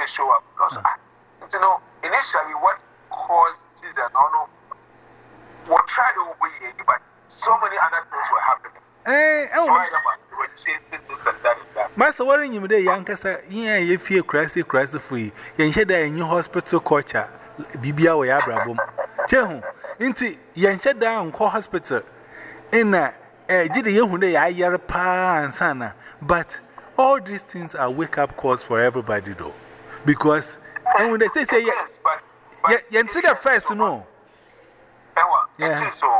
also show up. Because, uh. you know, initially, what caused it and all, we tried to obey it, but so many other things were happening. Eh, So oh, I am you say this, this, that, that. Master, what in you young Cassa, yeah, you feel crazy, crazy free. You shed a new hospital culture, Bibia or Abraham. Chehu, into Yan shed down, call hospital. In a young day, I yar pa and sana. But all these things are wake up calls for everybody, though. Because and when they say, say, yeah, yeah, yeah, yeah, yeah, yeah, yeah, yeah, yeah, yeah,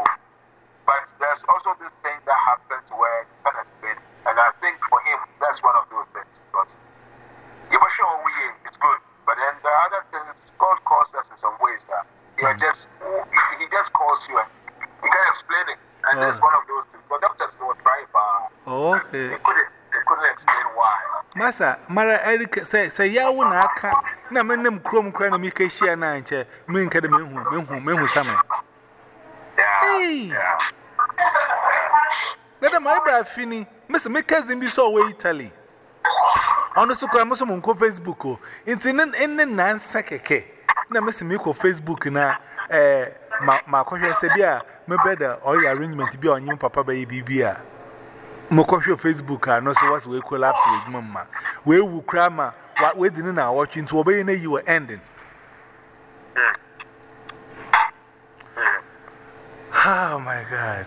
Asa, Mara Eric say, say, Yaw and Aka, Namenum Chrome Cran and Mika Shiana and Chair, Mink at the Minhu, Minhu, Minhu Hey! Let my brother Finney, Mr. Makers in this all Italy. On the Sukra Muslim Facebook, it's in an end and answer. Now, Mr. Miko Facebook, na eh, my question, Sabia, my brother, or your arrangement to be on you, Papa Baby Bia. Mokosho Facebook, and also what's we collapse with Mama. We will crammer what we didn't now watching to obey you were ending. Oh my God.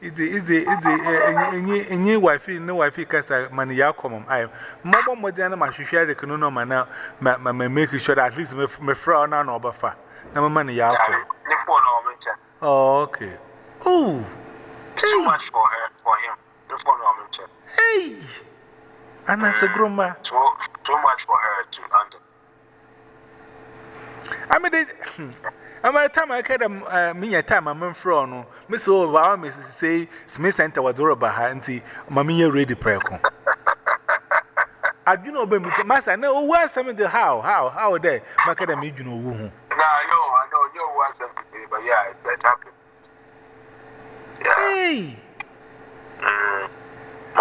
Is the is the is the any e, e, e, wifey wife because cast money ya come I mama modern my share the no man now my make sure that at least my friend and over far. No money ya. Oh, okay. Oh, It's too Hey. much for her, for him. The phone on mention. hey. Anasa groma. Too, too much for her to handle. I mean, they, I'm at time I had a me a time I'm in front. No, Miss Owa, Miss say, Smith Center was over behind the Mamma ready prayer. I do know, baby, Master, no, what's some of the how, how, how there, Macadam, you know, who. Nah, yo, I know you want something to say, but yeah, it, it happened. Yeah. Hey! Mm.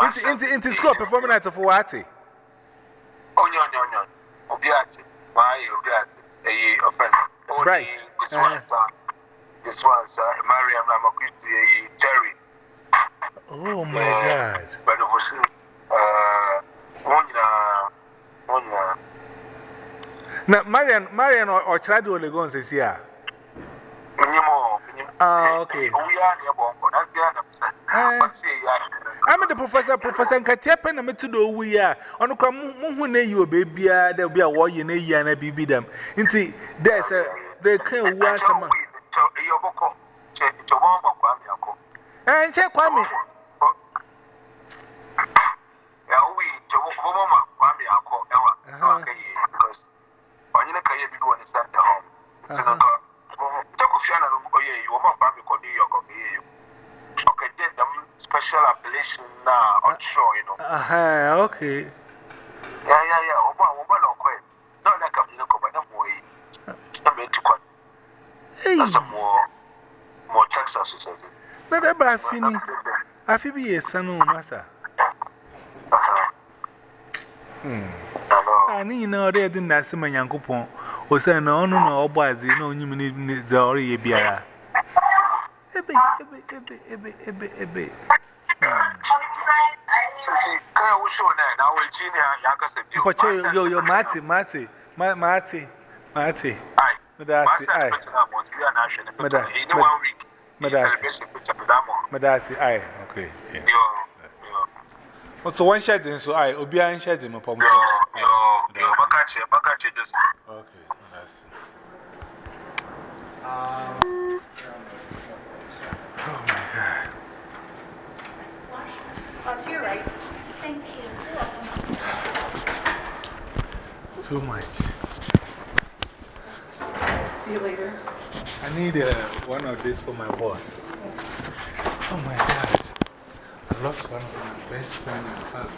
Into, into, into school performing at for what? Oh, no, no, no. Obiati. Why, Obiati? A offender. Only Right. This Uh-huh. one, sir. This one, sir. Mariam Ramakriti, Terry. Oh my. God. But it was, Now, Marian, Marian or, Chadu Olegon says, yeah. Ah, okay. Uh, I'm the professor, Professor Nkatiapa, and I'm to do we are. On the crumb, Muhune, you baby, there'll be a war in a year and a baby them. In see, there's a they eh, can't wear some. And check Kwame. Uh eh, -huh. Kofi Annan Oyeyi wɔn a Kwame kɔ New York ɔbɛ yɛ ɔkɛgye dɛm special appellation na ɔtwerɛ yi no. okay. ya ya ya ɔbɔ a wɔbɔ na ɔkɔ yɛ na ɔda ka mi ne kɔba na mo yi na mo eti kwan na sɛ mo mo tax association. na dɛ ba afi ni afi bi yɛ san o masa. Hmm. Ah, ni nyinaa ɔdɛ yɛ de nnaase ma nyankopɔn. o Um, oh my God. Oh, to your right. Thank you. Too much. See you later. I need uh, one of these for my boss. Oh my God. I lost one of my best friends in family.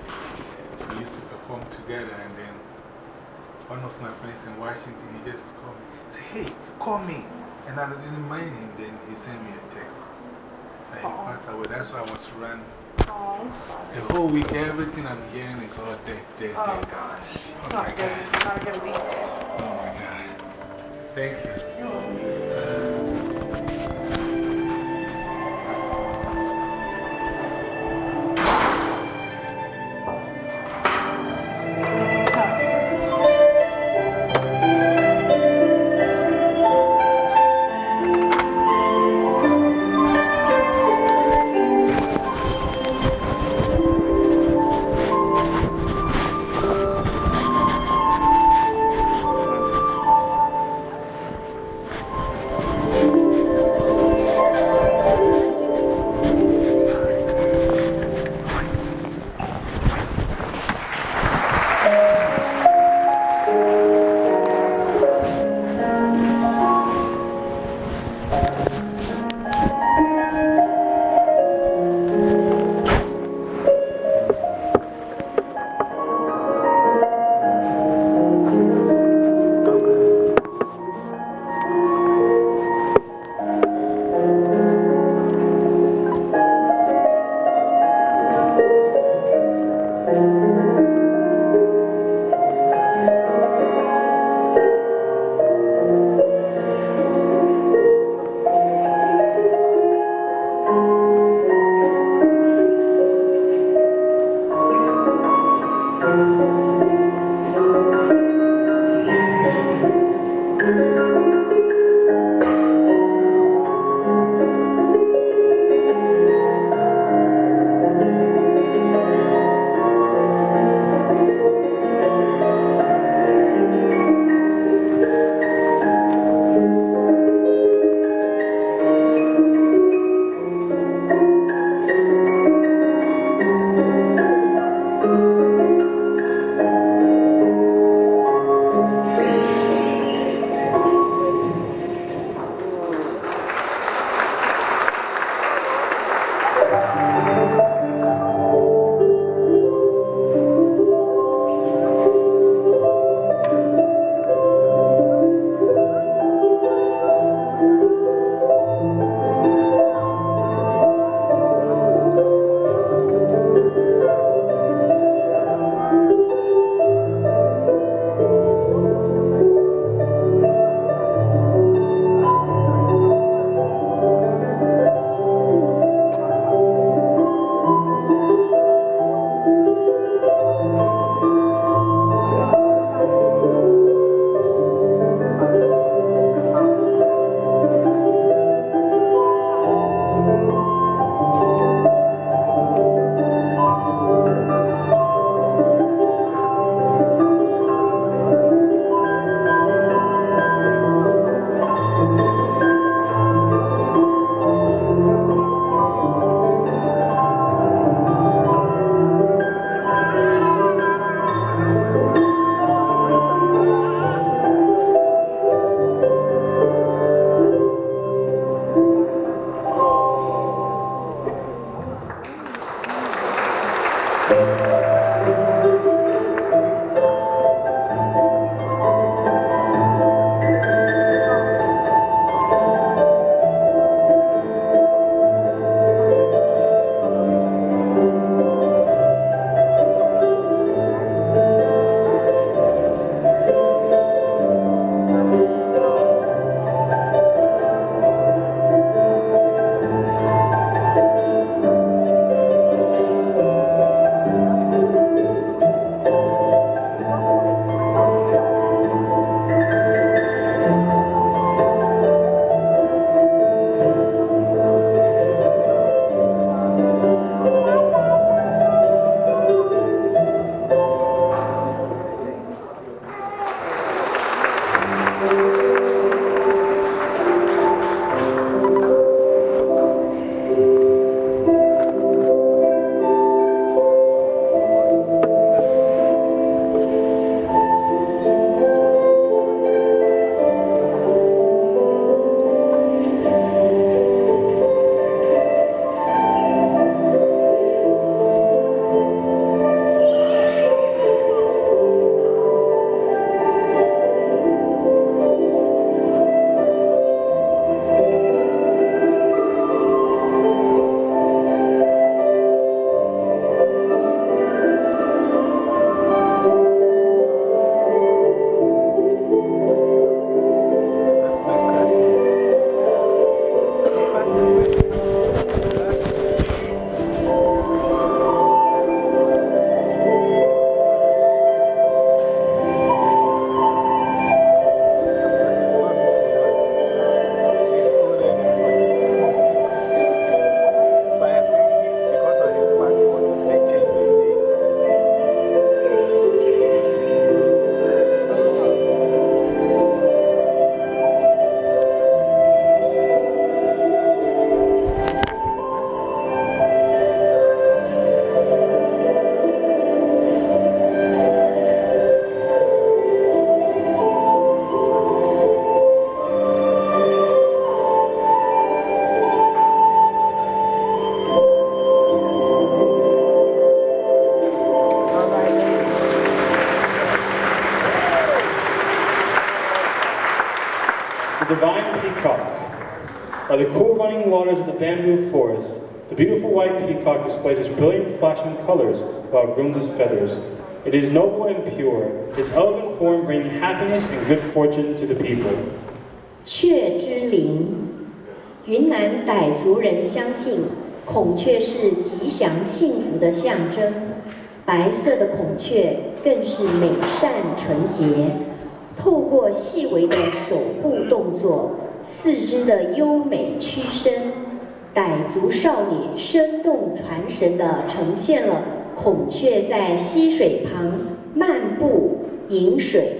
We used to perform together, and then one of my friends in Washington, he just called me. Say, hey, call me. And I didn't mind him. Then he sent me a text. That he passed away. That's why I was run Oh, I'm sorry. The whole week, everything I'm hearing is all dead, dead, Oh, dead. gosh. Oh, it's Oh, my not good. Not a good week. Oh my God. Thank you. waters of the bamboo forest, the beautiful white peacock displays its brilliant flashing colors while it groans its feathers. It is noble and pure, its elegant form bringing happiness and good fortune to the people. 雀之灵，云南傣族人相信孔雀是吉祥幸福的象征，白色的孔雀更是美善纯洁。透过细微的手部动作， 四肢的优美屈伸，傣族少女生动传神地呈现了孔雀在溪水旁漫步、饮水、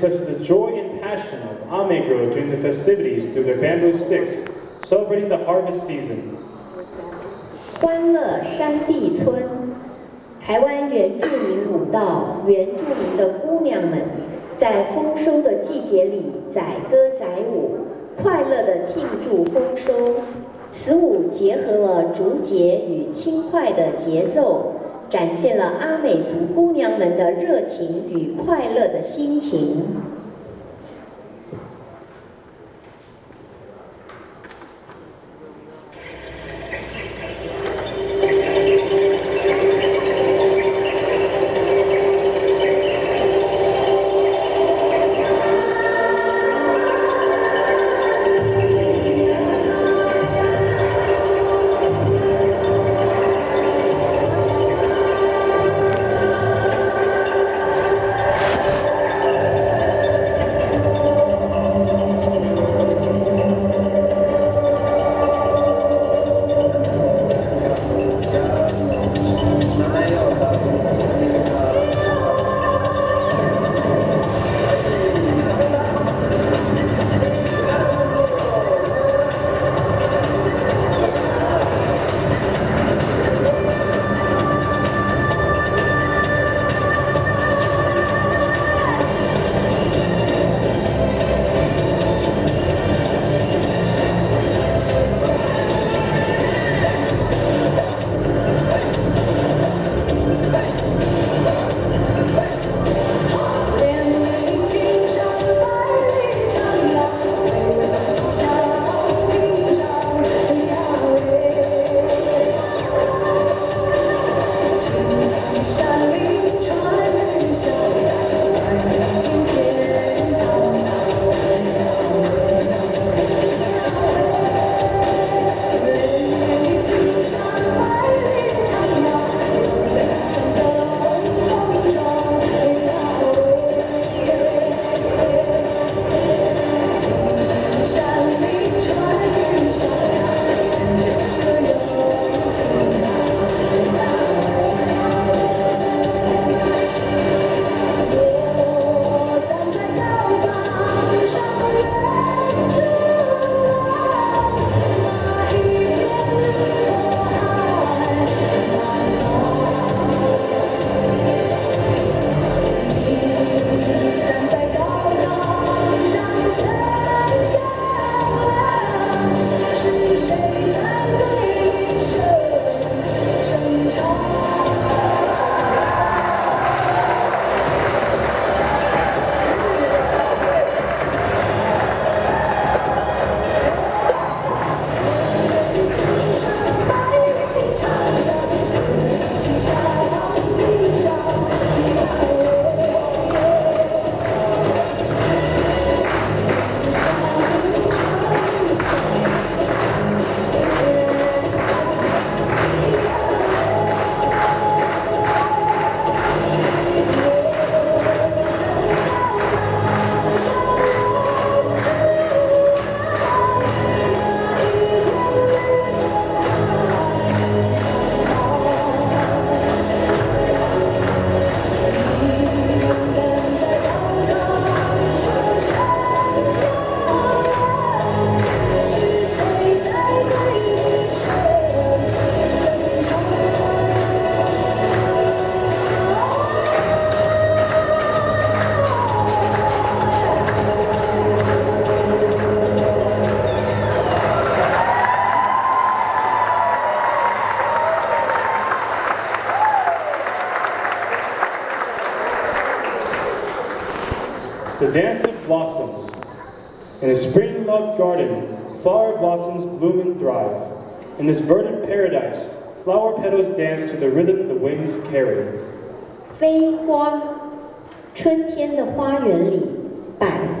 expresses the joy and passion of Amegro during the festivities through their bamboo sticks, celebrating the harvest season. 欢乐山地村，台湾原住民舞蹈，原住民的姑娘们在丰收的季节里载歌载舞，快乐的庆祝丰收。此舞结合了竹节与轻快的节奏，展现了阿美族姑娘们的热情与快乐的心情。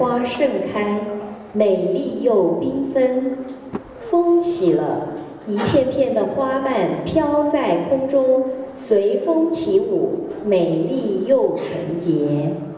花盛开，美丽又缤纷。风起了，一片片的花瓣飘在空中，随风起舞，美丽又纯洁。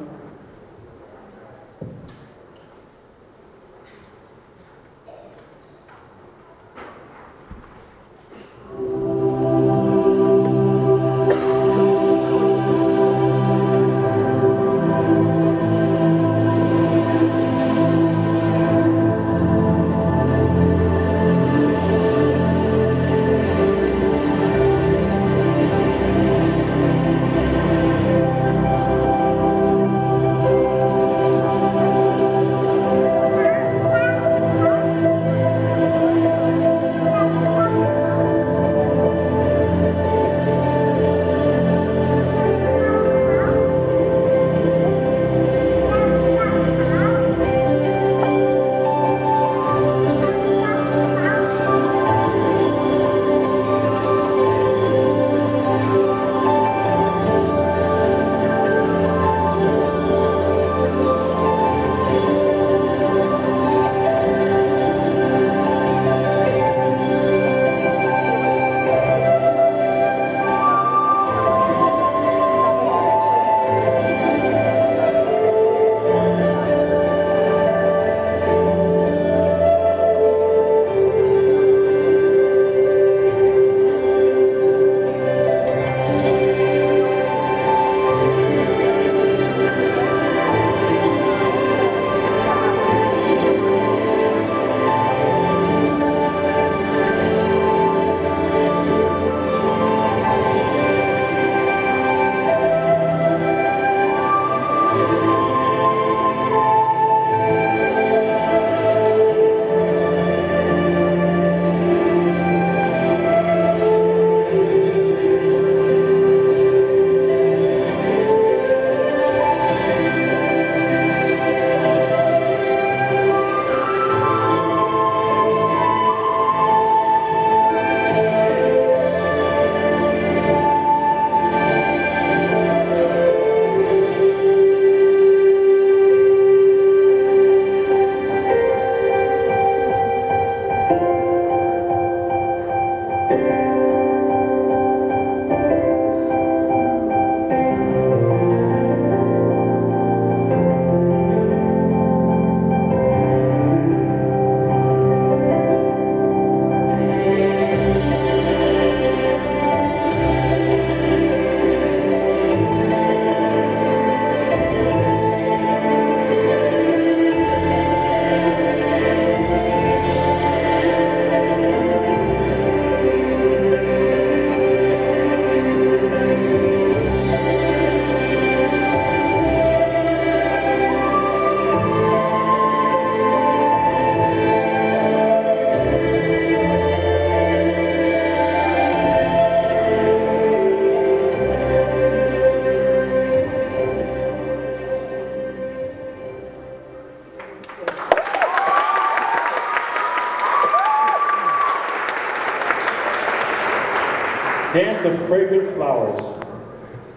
Dance of fragrant flowers.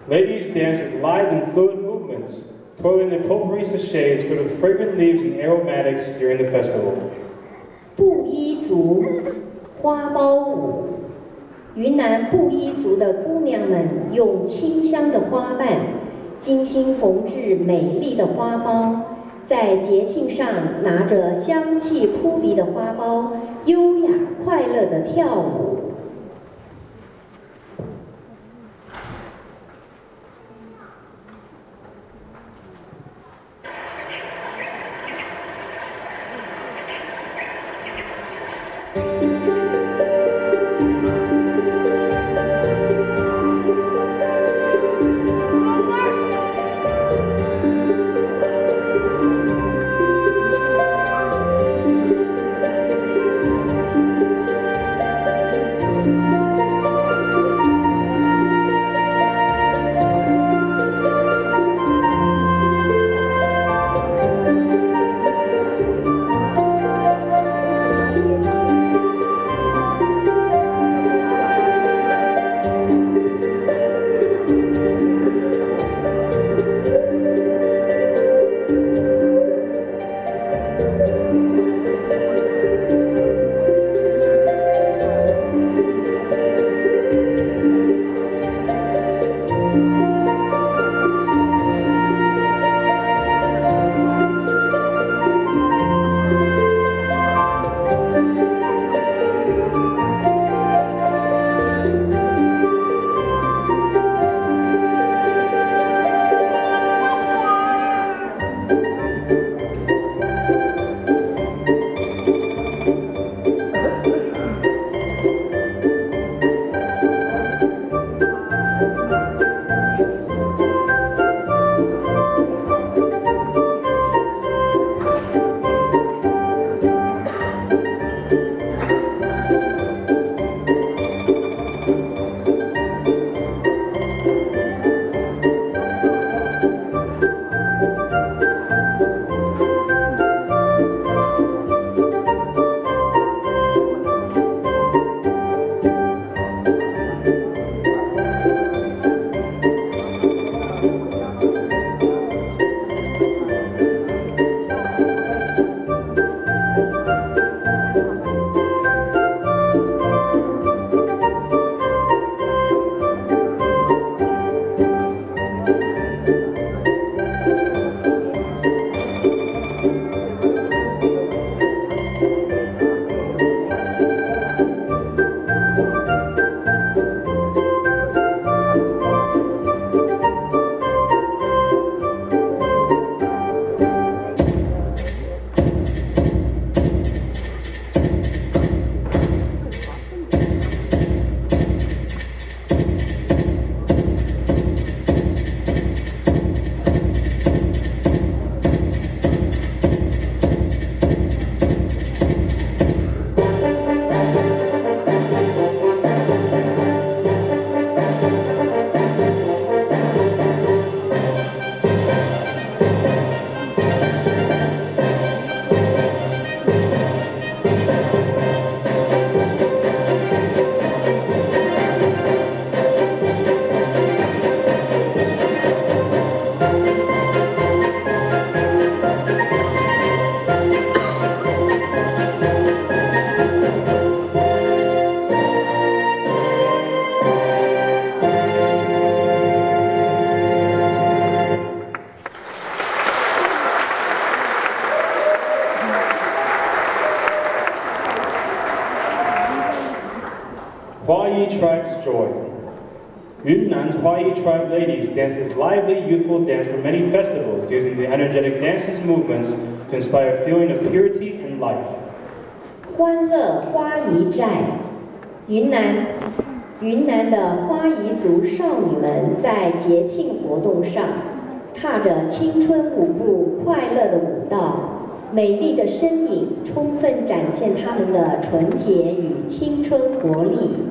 Ladies dance with light and fluid movements, twirling their potpourri sachets filled with fragrant leaves and aromatics during the festival. 布依族花苞舞，云南布依族的姑娘们用清香的花瓣，精心缝制美丽的花苞，在节庆上拿着香气扑鼻的花苞，优雅快乐的跳舞。Kwai'i tribe ladies dances lively, youthful dance for many festivals, using the energetic dances movements to inspire feeling of purity and life. 欢乐花仪寨，云南云南的花仪族少女们在节庆活动上，踏着青春舞步，快乐的舞蹈，美丽的身影充分展现她们的纯洁与青春活力。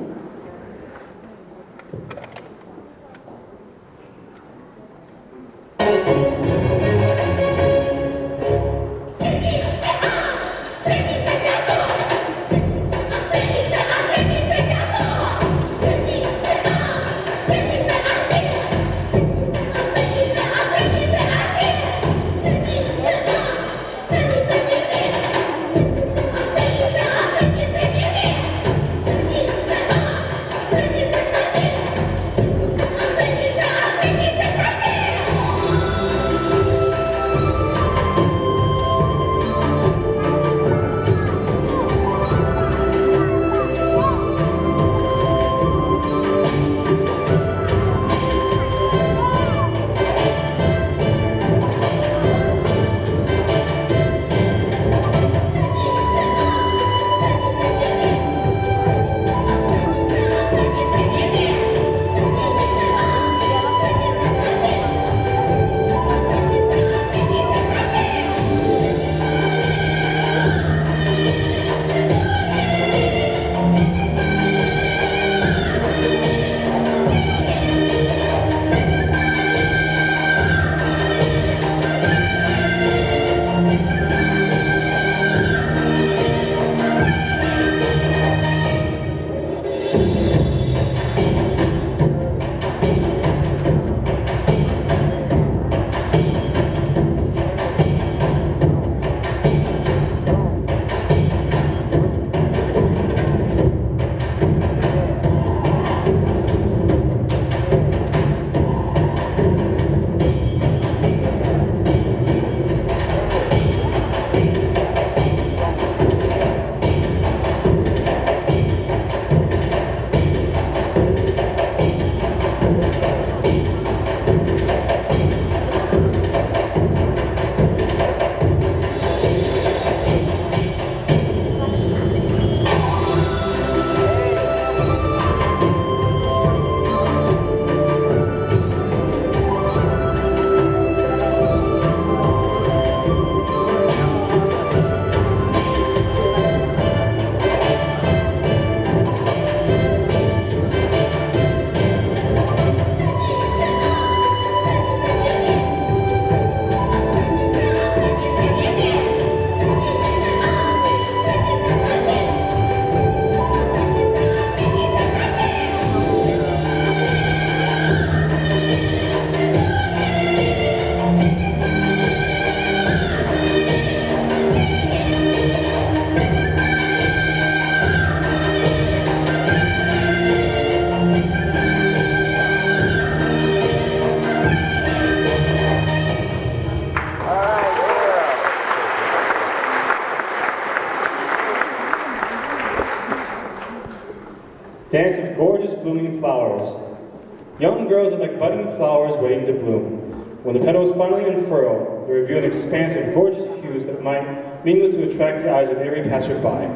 flowers waiting to bloom. When the petals finally unfurl, they reveal an expanse of gorgeous hues that might mingle to attract the eyes of every passerby.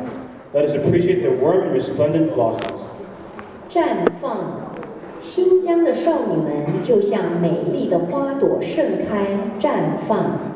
Let us appreciate the warm and resplendent blossoms. 绽放，新疆的少女们就像美丽的花朵盛开绽放。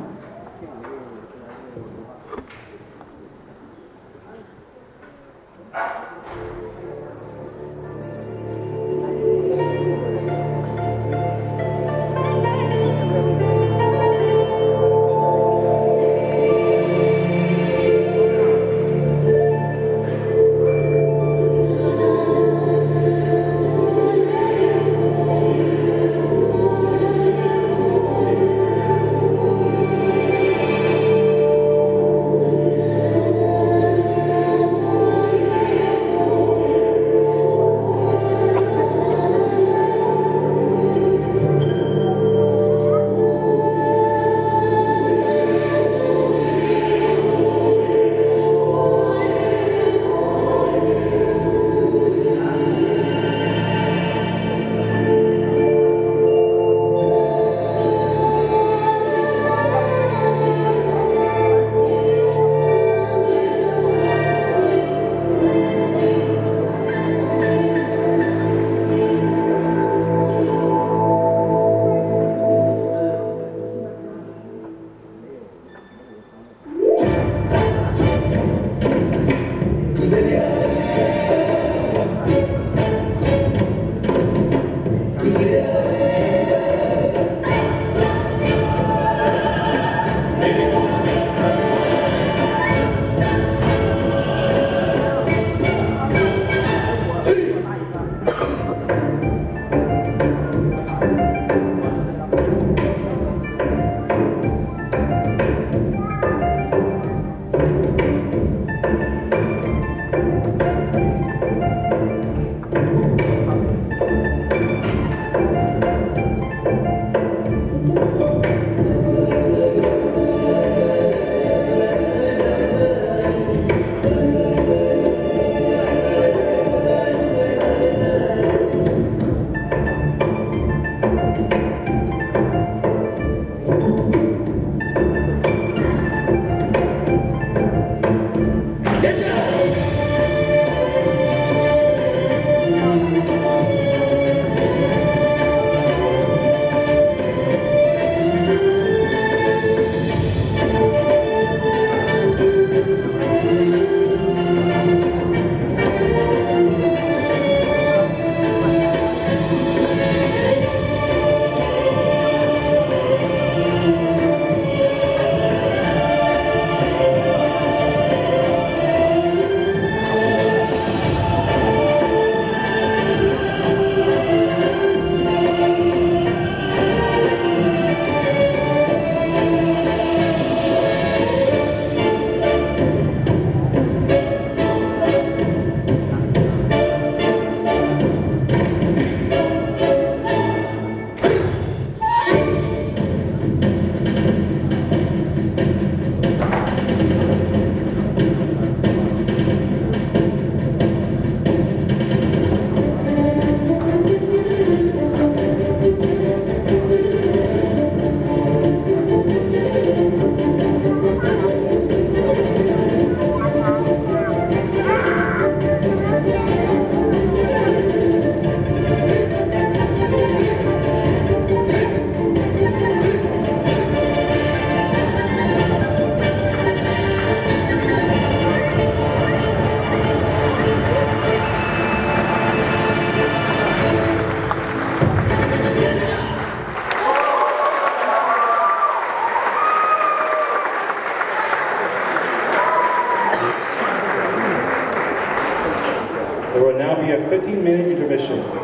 15-minute vision.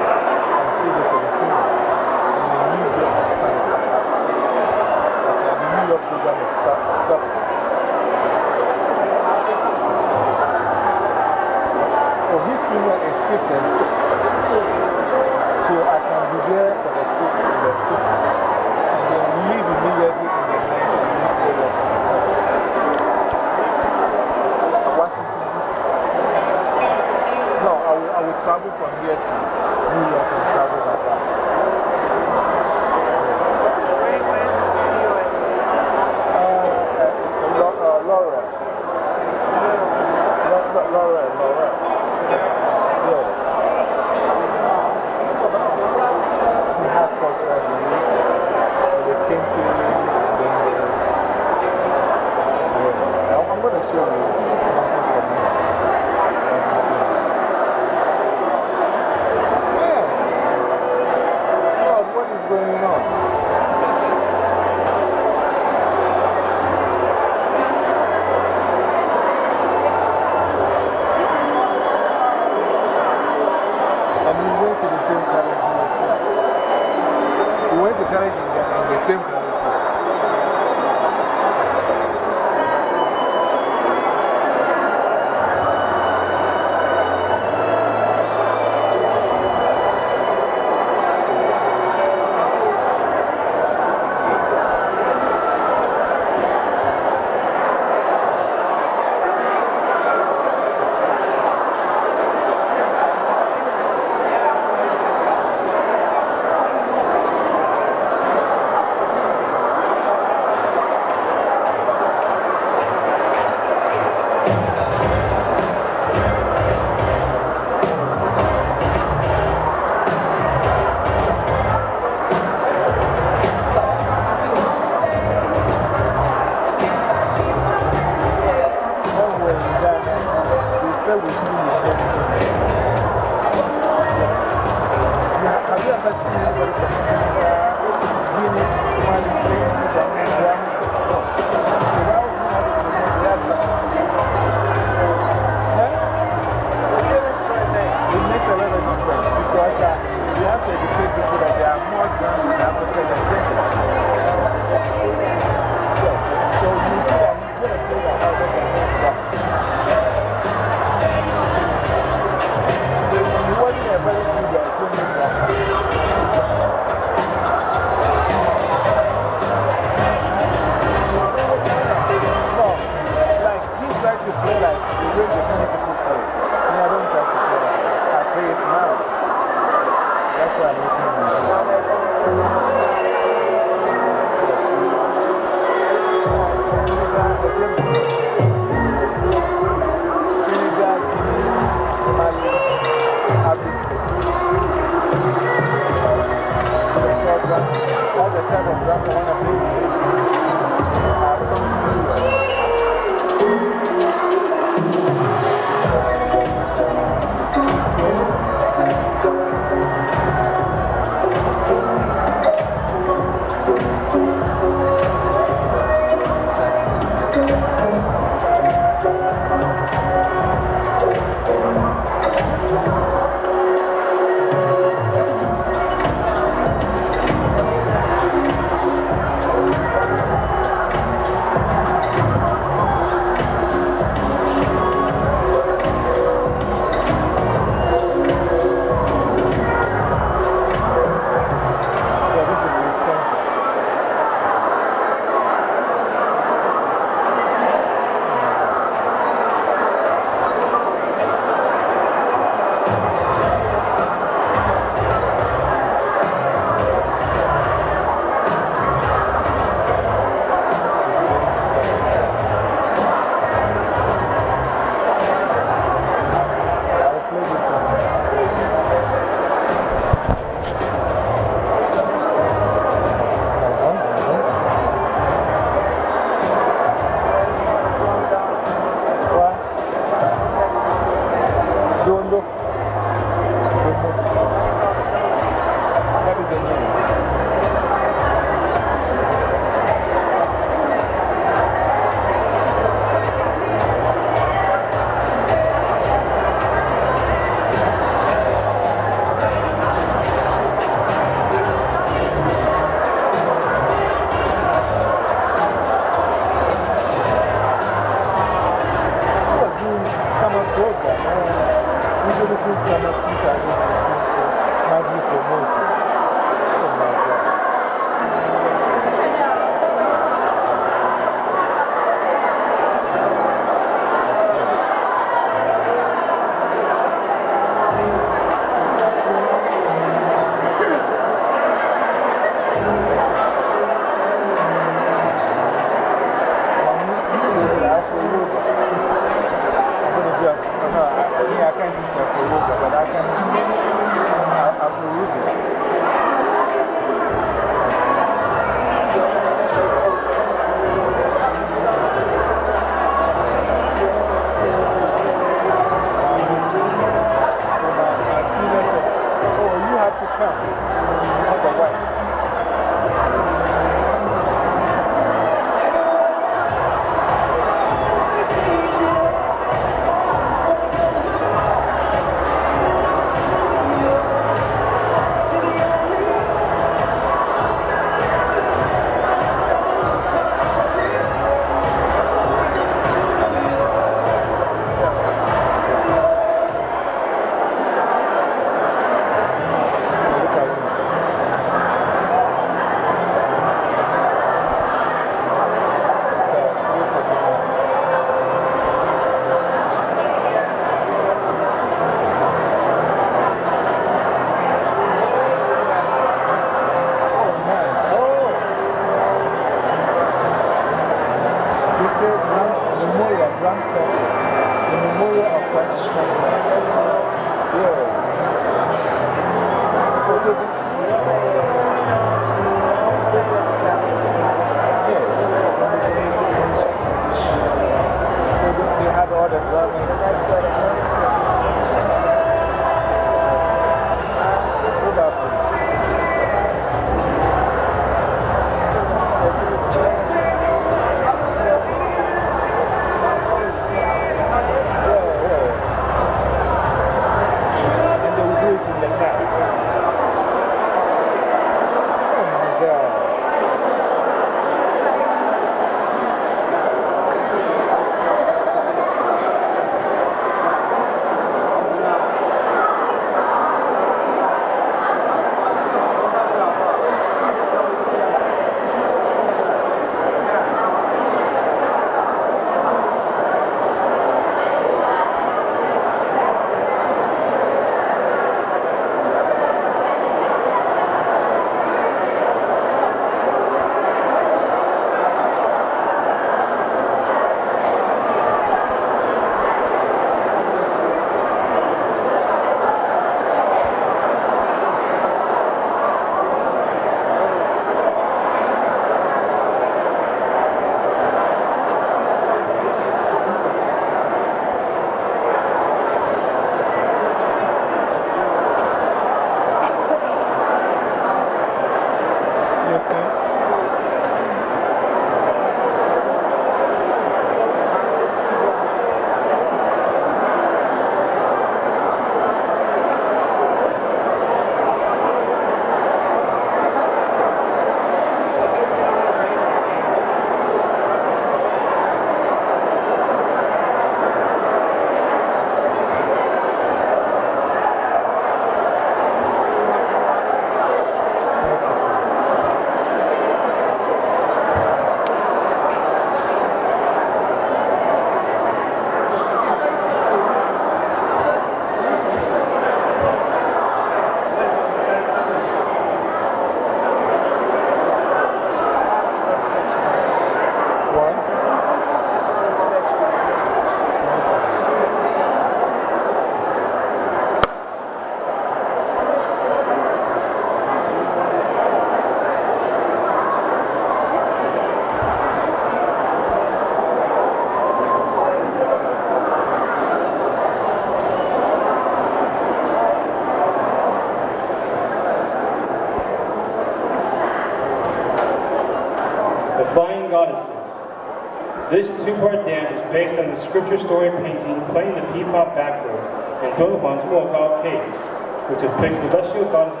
This two-part dance is based on the scripture story painting Playing the Peapod Backwards in Dolomites Uogal Caves, which depicts celestial goddess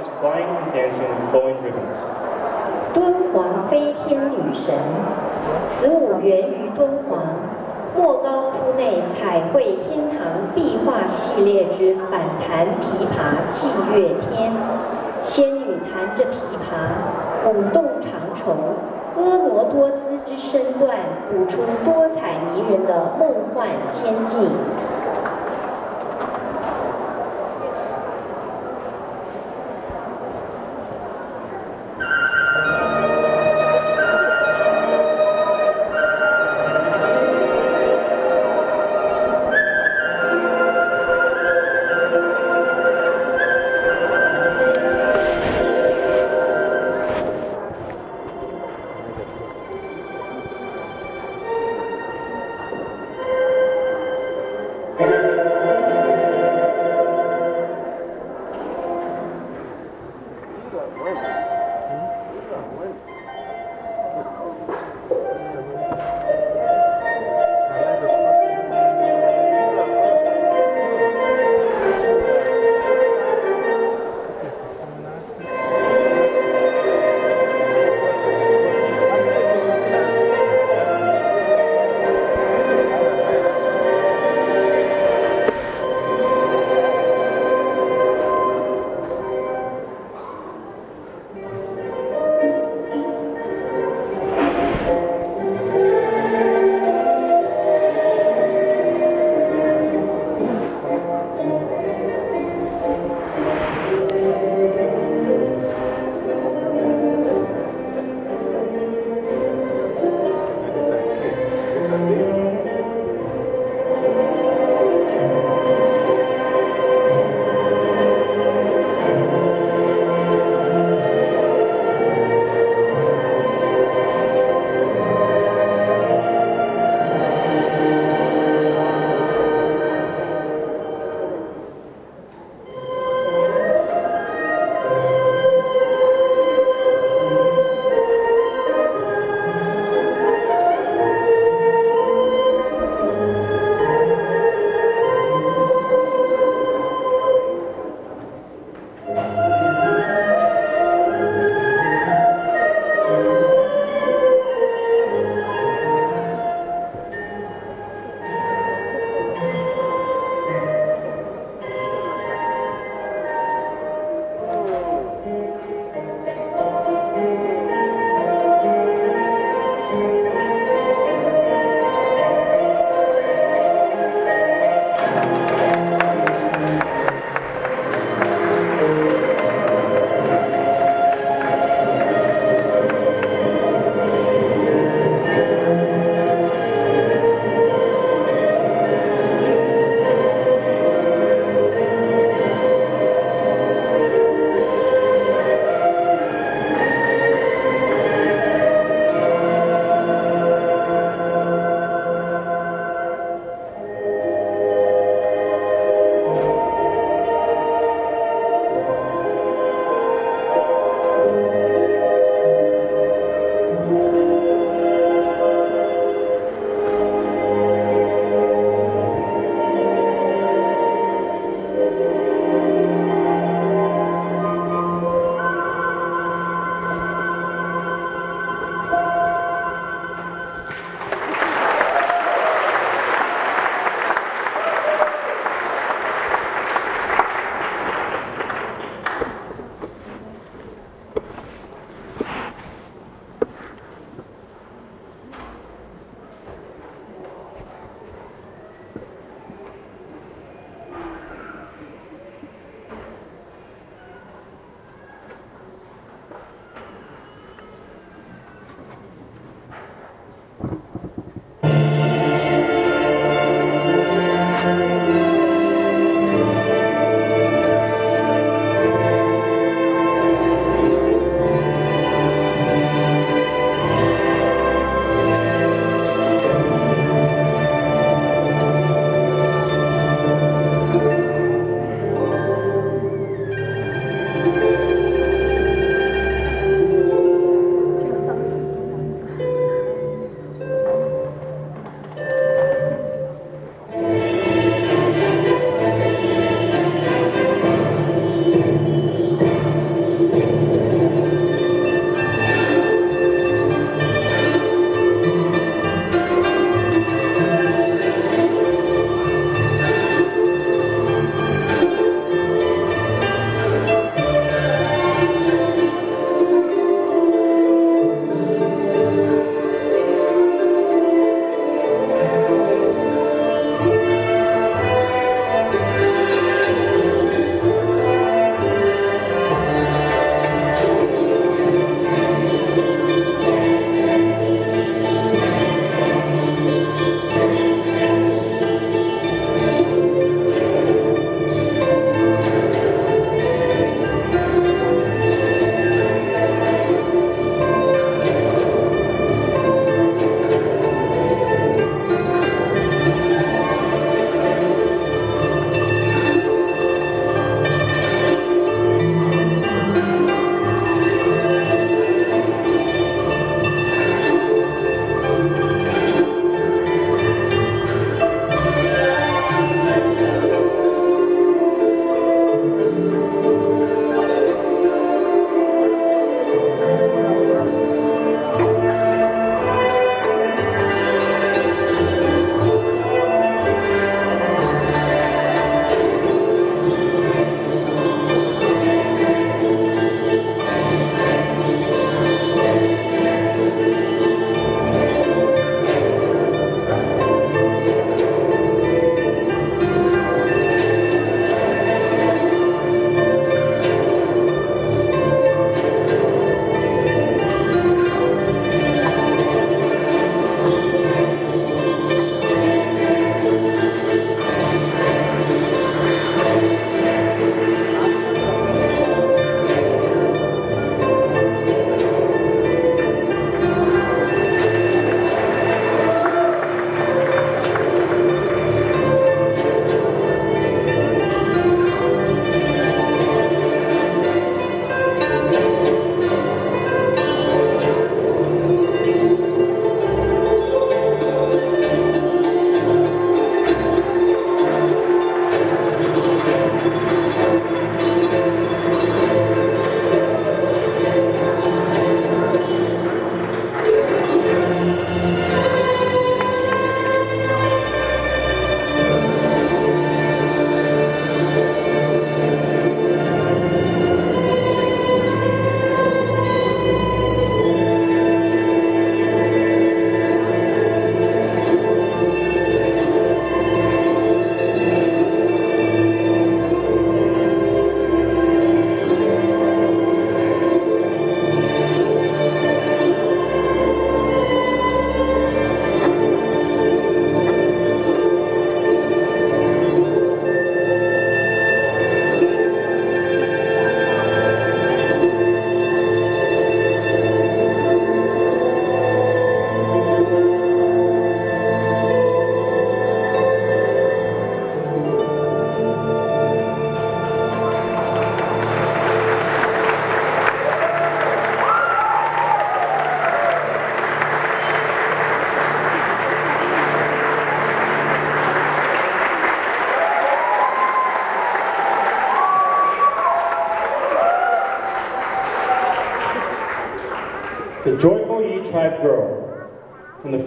梦幻仙境。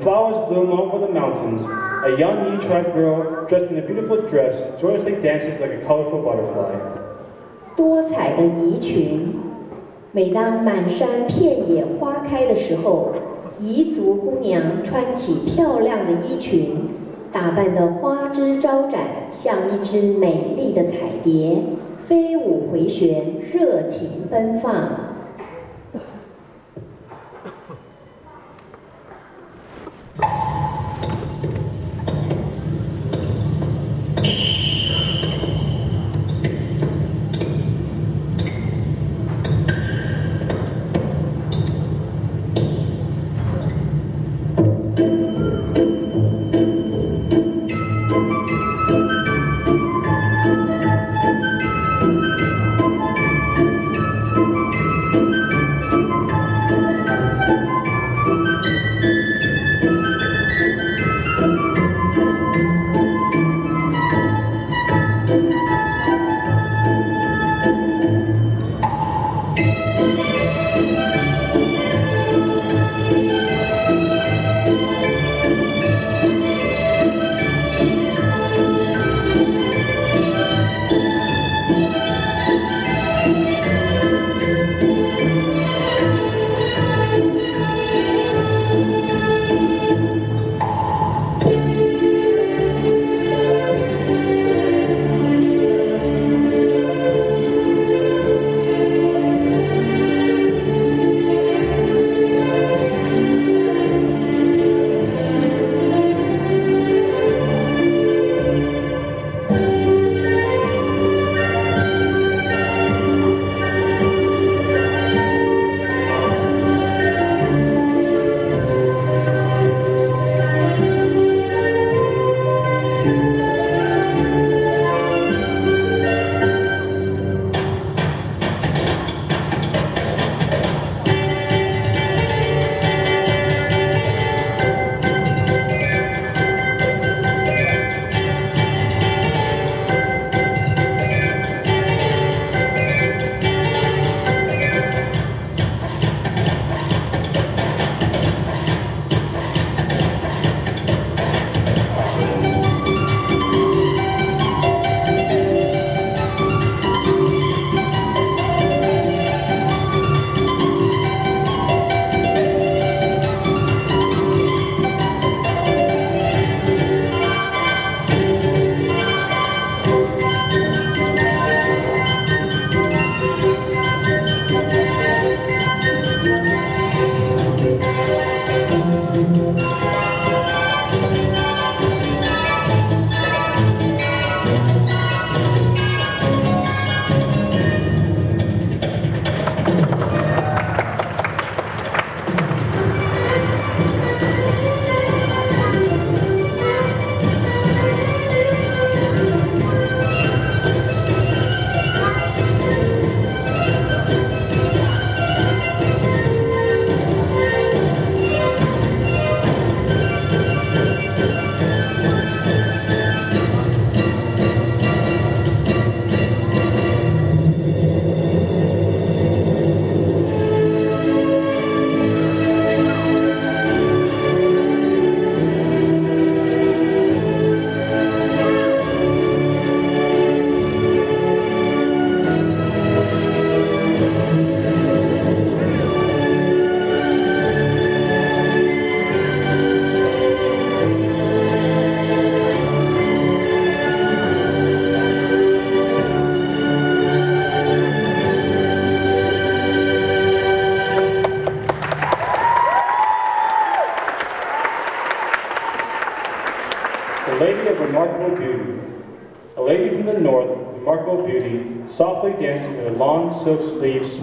Flowers bloom over the mountains, a young Yi tribe girl dressed in a beautiful dress joyously dances like a colorful butterfly. 多彩的宜裙。每当满山遍野花开的时候，彝族姑娘穿起漂亮的衣裙，打扮得花枝招展，像一只美丽的彩蝶，飞舞回旋，热情奔放。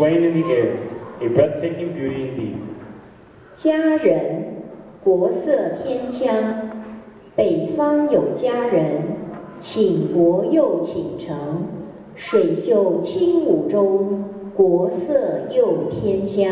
Swaying in the air, a breathtaking beauty indeed. 家人，国色天香，北方有佳人，倾国又倾城，水袖轻舞中，国色又天香。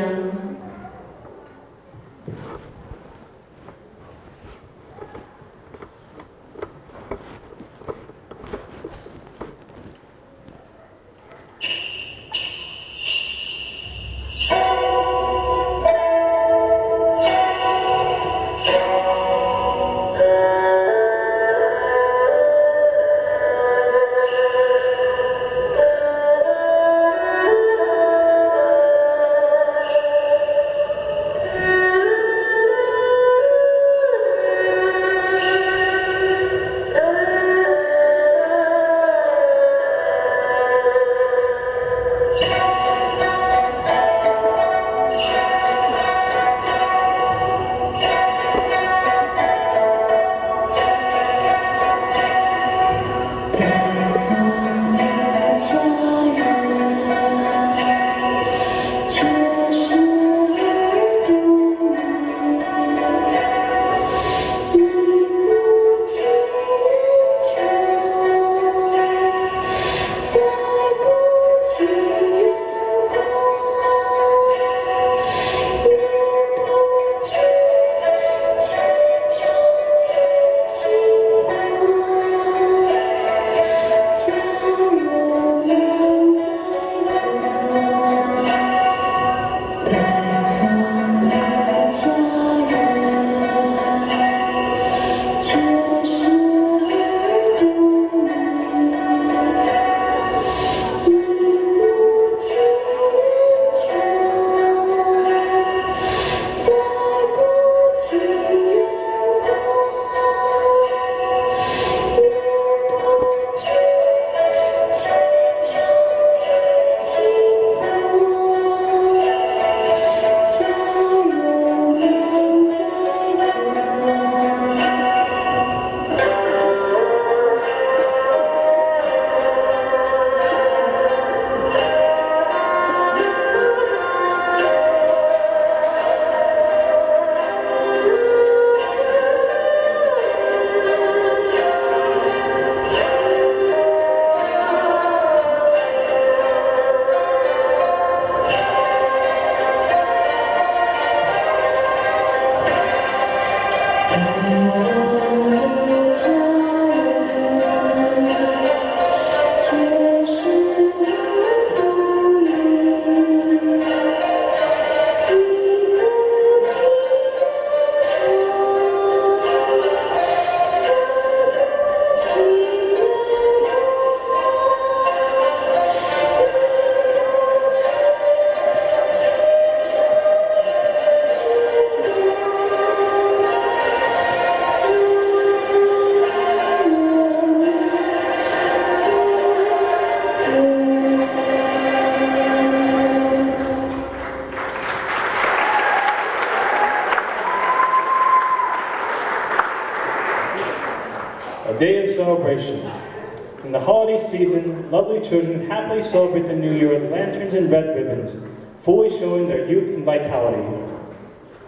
Lovely children happily celebrate the new year with lanterns and red ribbons, fully showing their youth and vitality.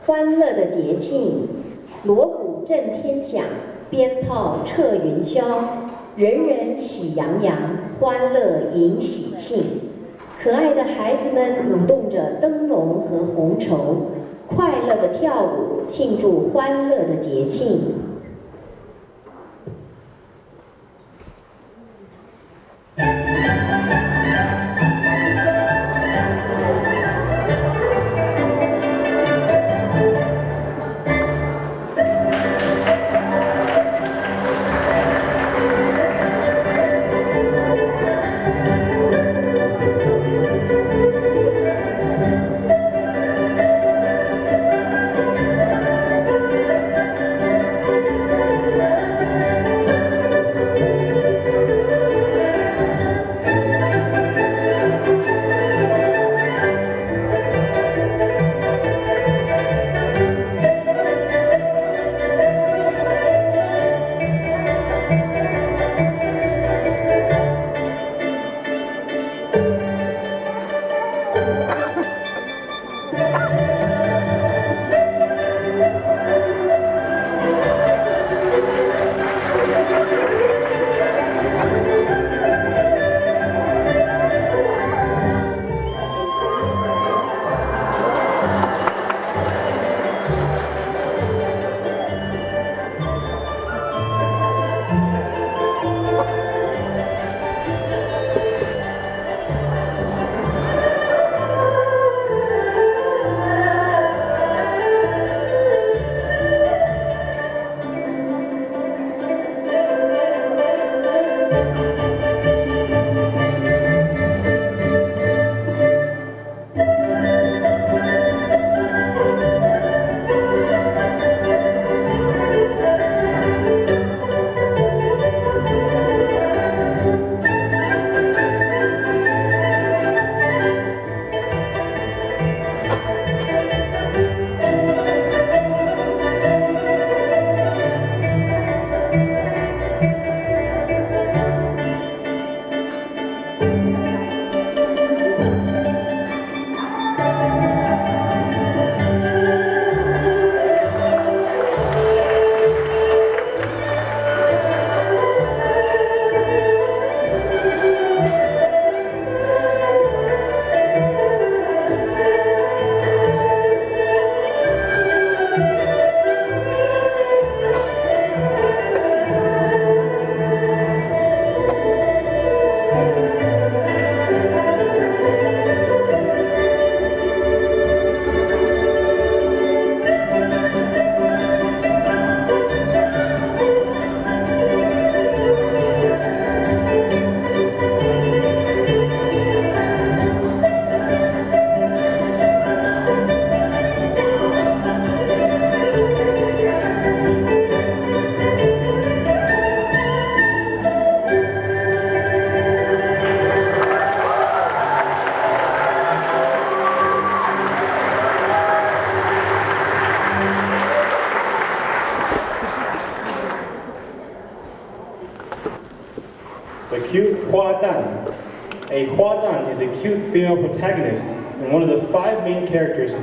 欢乐的节庆，锣鼓震天响，鞭炮彻云霄，人人喜洋洋，欢乐迎喜庆。可爱的孩子们舞动着灯笼和红绸，快乐的跳舞，庆祝欢乐的节庆。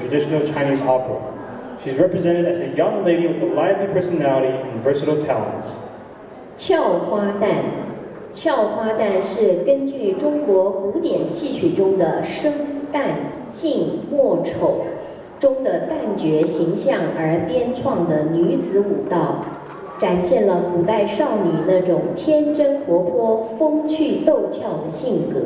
Traditional Chinese opera. She's represented as a young lady with a lively personality and versatile talents. 俏花旦，俏花旦是根据中国古典戏曲中的生旦净末丑中的旦角形象而编创的女子舞蹈，展现了古代少女那种天真活泼、风趣逗俏的性格。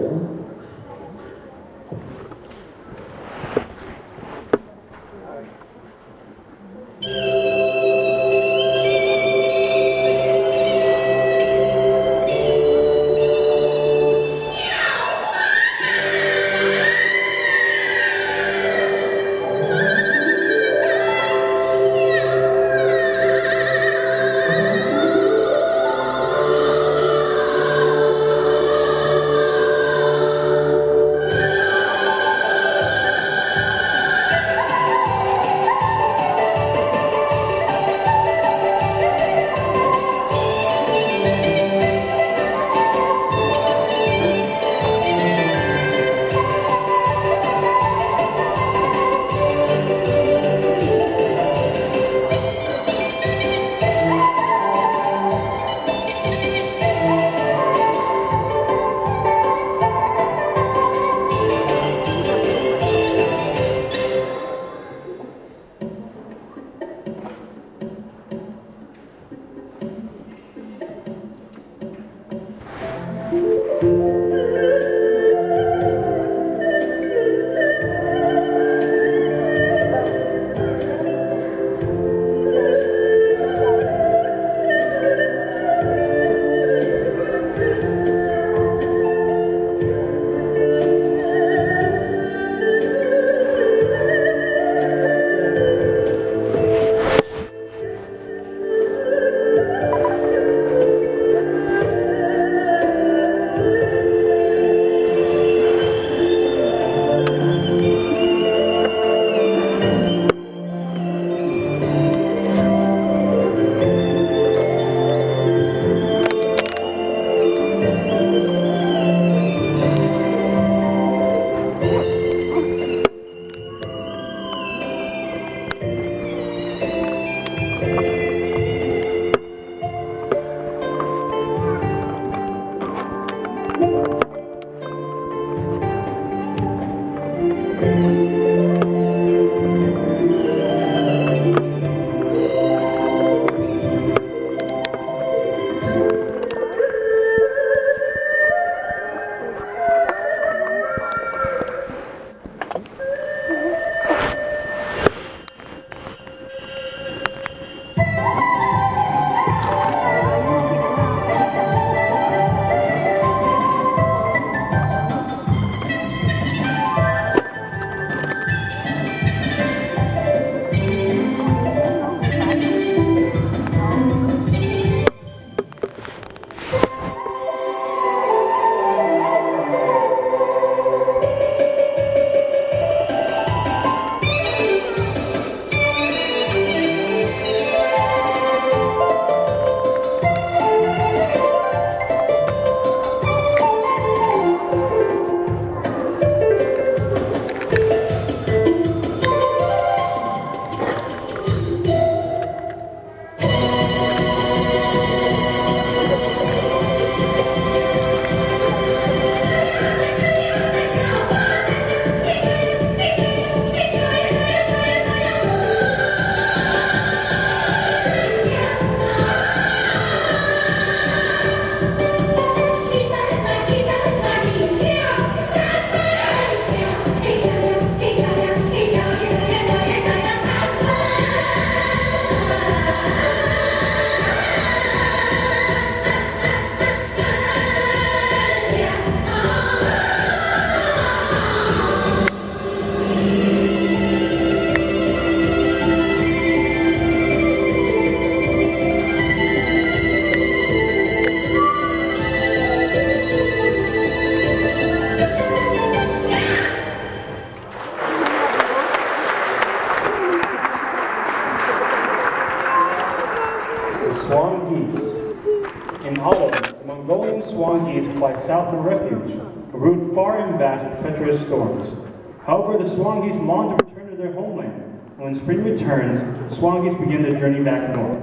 The swan geese long to return to their homeland. When spring returns, swan geese begin their journey back north.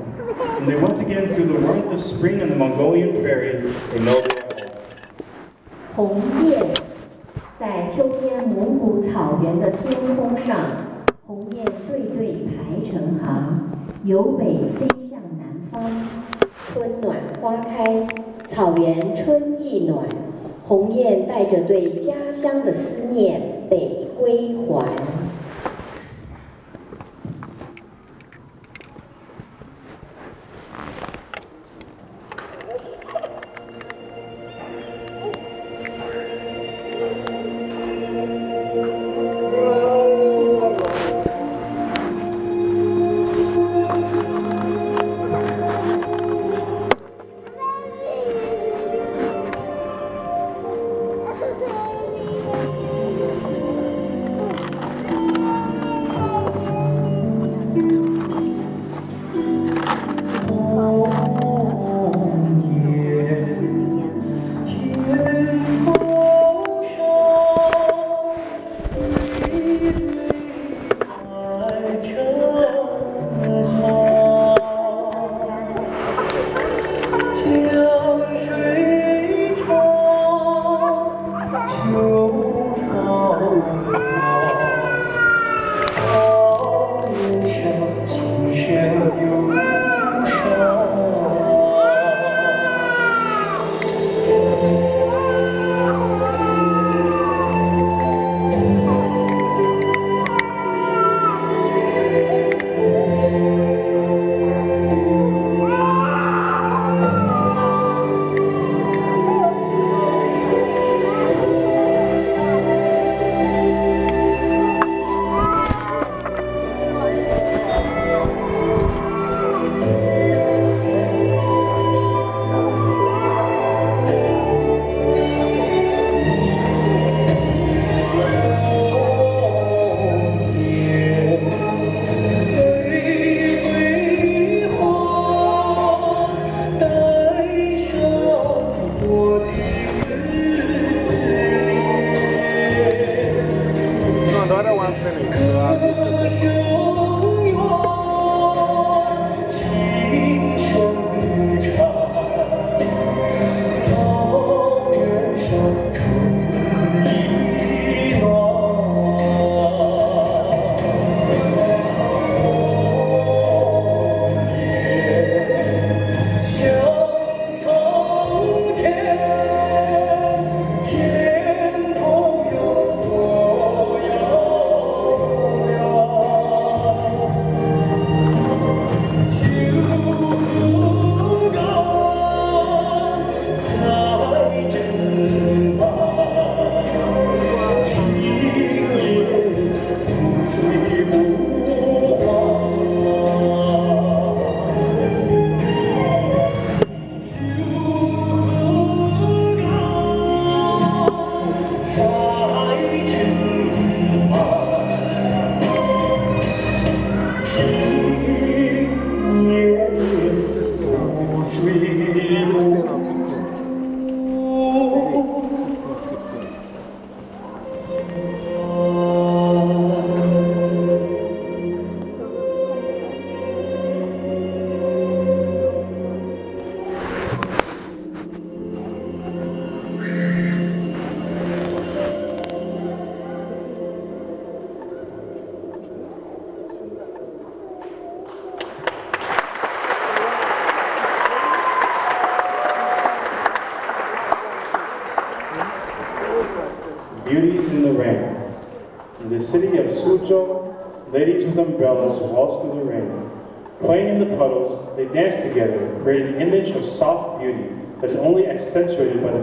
they once again through the warmth of spring in the Mongolian prairie, they know they are home. 鸿雁在秋天蒙古草原的天空上，鸿雁队队排成行，由北飞向南方。春暖花开，草原春意暖，鸿雁带着对家乡的思念北归还。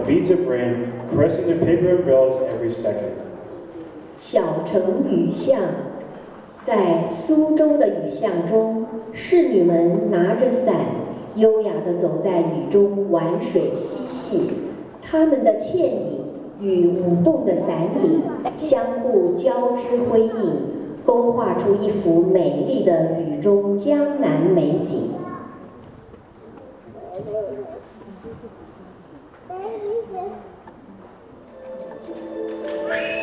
Beads of rain caressing their paper umbrellas every second. 小城雨巷，在苏州的雨巷中，侍女们拿着伞，优雅地走在雨中玩水嬉戏。她们的倩影与舞动的伞影相互交织辉映，勾画出一幅美丽的雨中江南美景。Thank you.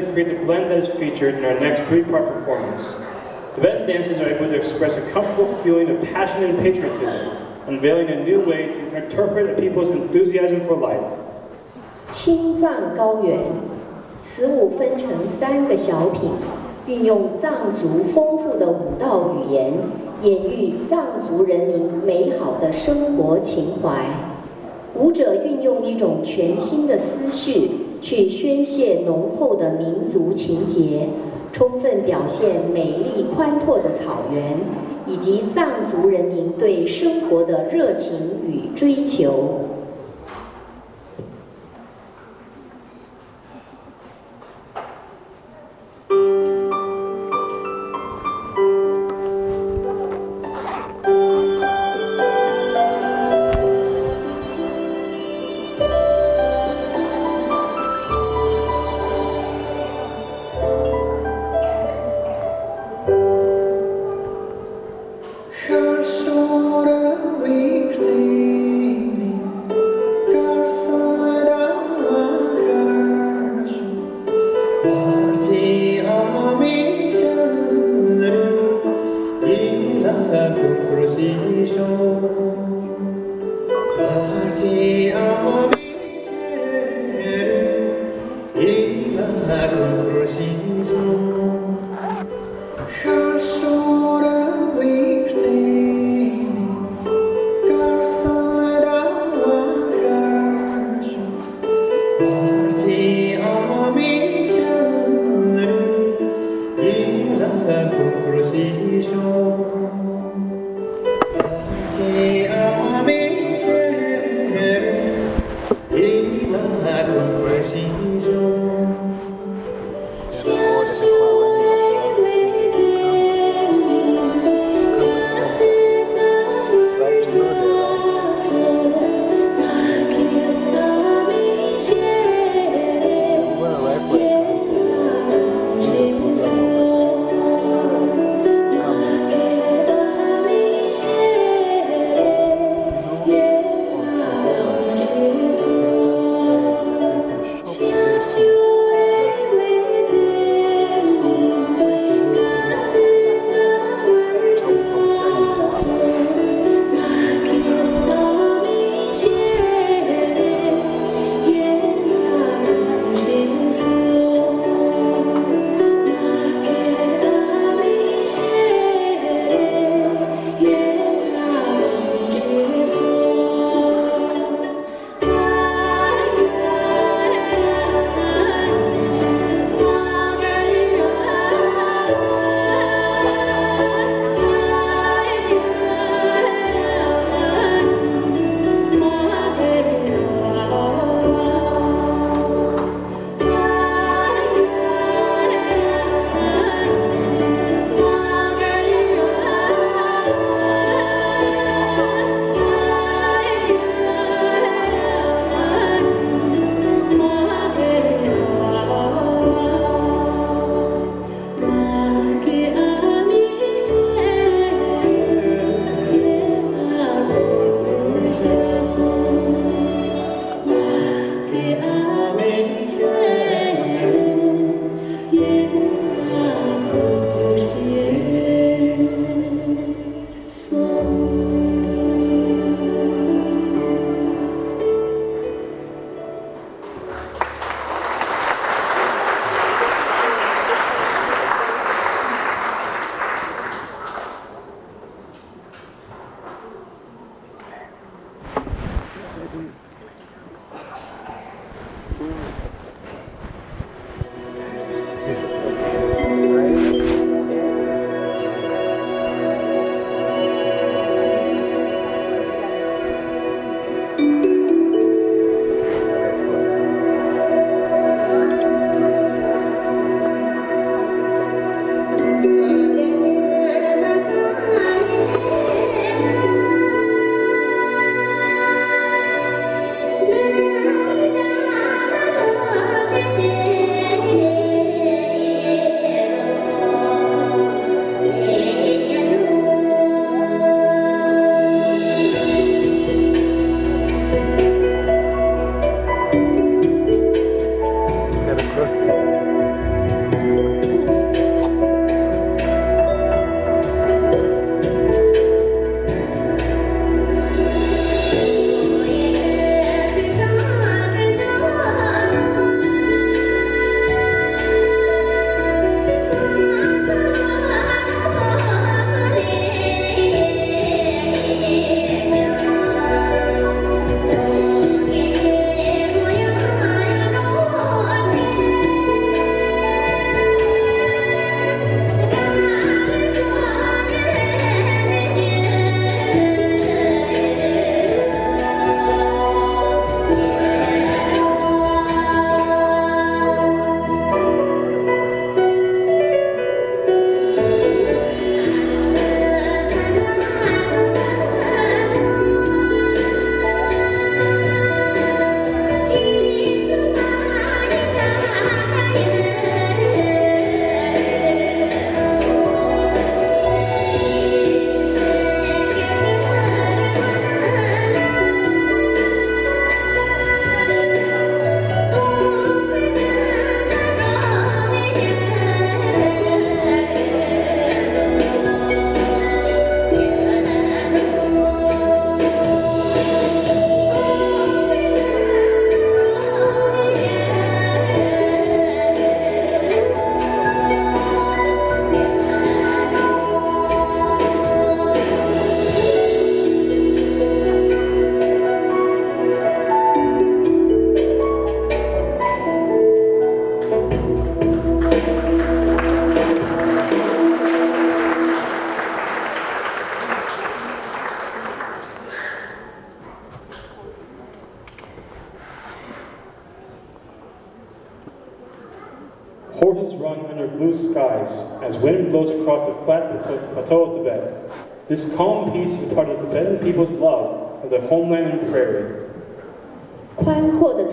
To create the blend that is featured in our next three-part performance. Tibetan dancers are able to express a comfortable feeling of passion and patriotism, unveiling a new way to interpret a people's enthusiasm for life. 青藏高原，此舞分成三个小品，运用藏族丰富的舞蹈语言，演绎藏族人民美好的生活情怀。舞者运用一种全新的思绪，宣泄浓厚的民族情结，充分表现美丽宽阔的草原，以及藏族人民对生活的热情与追求。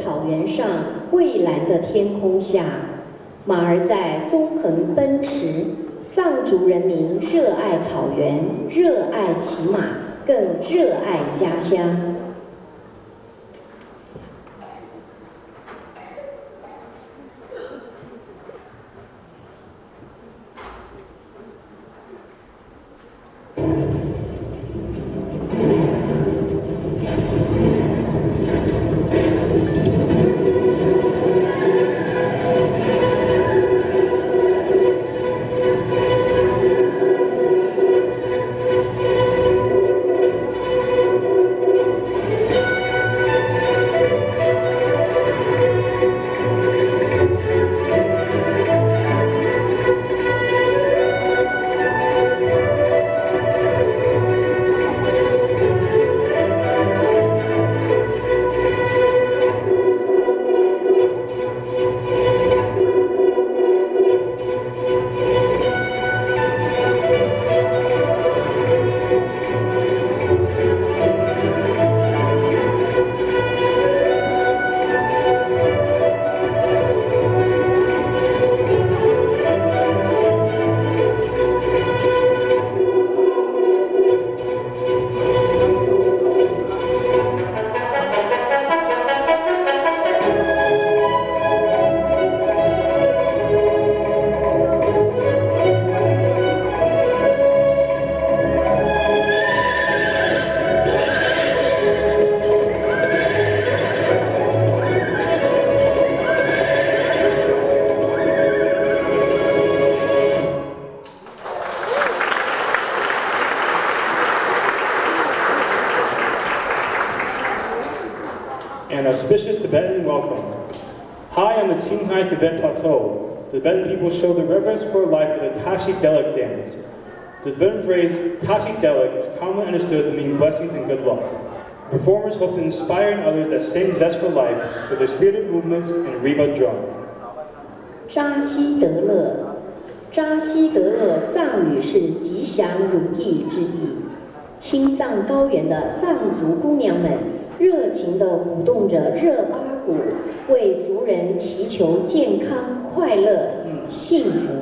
草原上，蔚蓝的天空下，马儿在纵横奔驰。藏族人民热爱草原，热爱骑马，更热爱家乡。show their reverence for life with the Tashi Delek dance. The Tibetan phrase Tashi Delek is commonly understood to mean blessings and good luck. Performers hope to inspire in others that same zest for life with their spirited movements and reba drum. 扎西德勒，扎西德勒藏语是吉祥如意之意。青藏高原的藏族姑娘们热情地舞动着热巴鼓，为族人祈求健康、快乐与 幸福。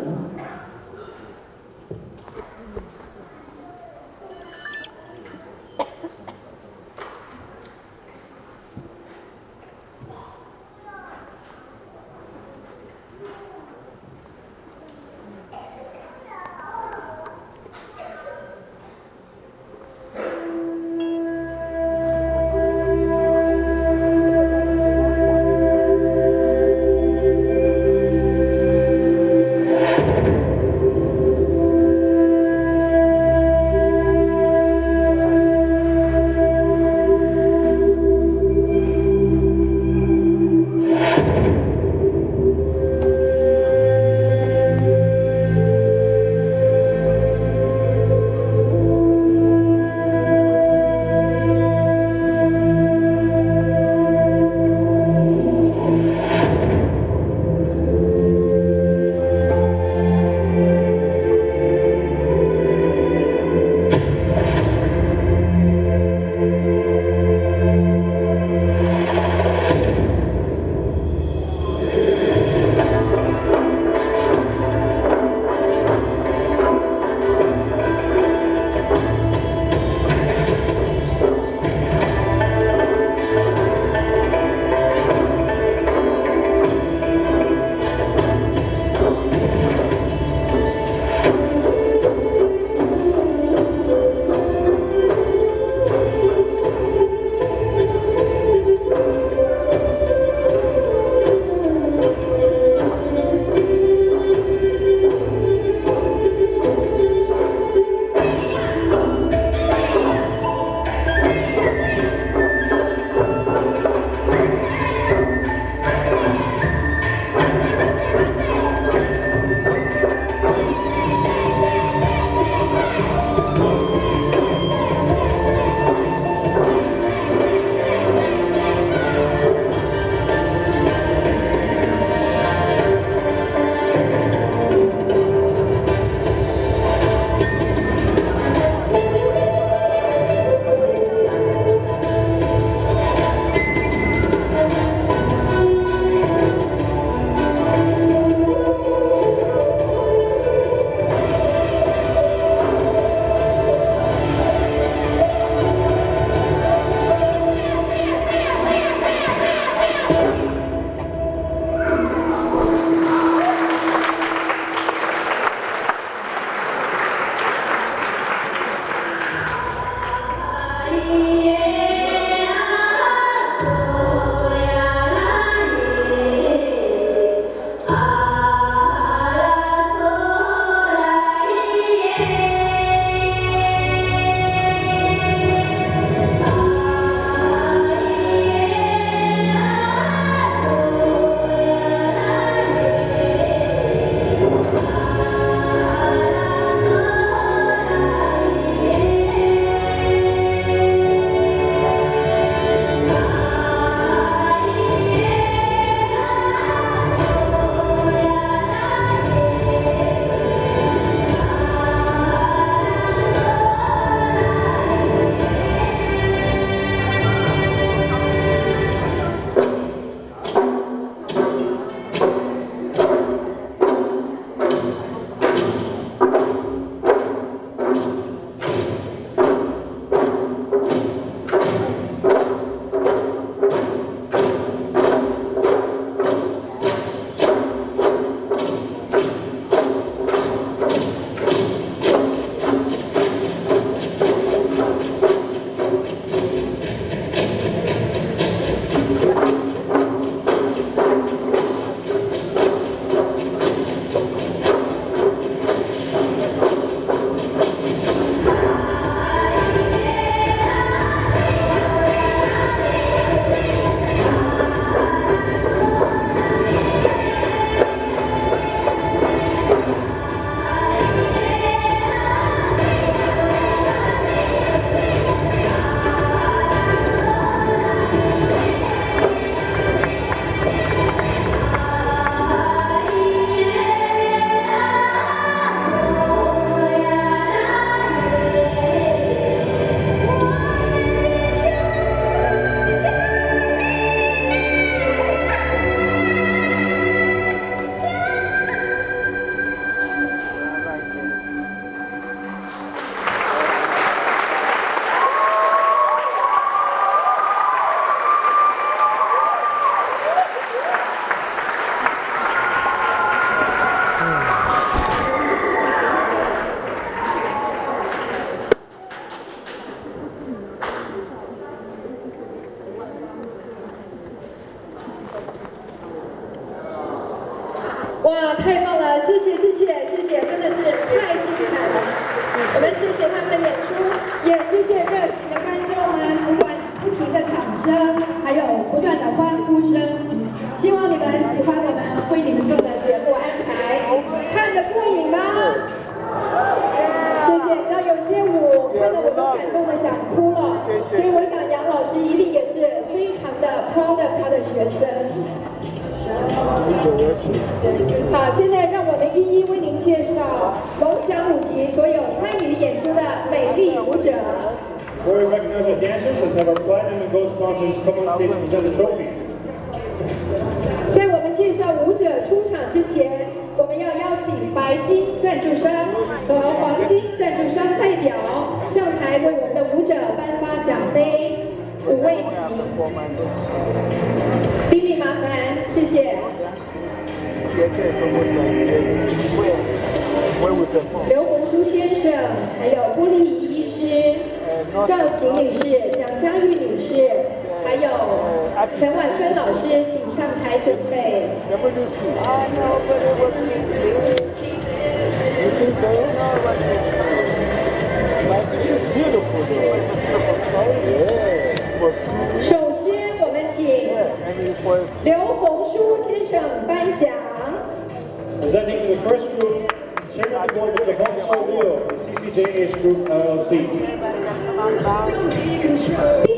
about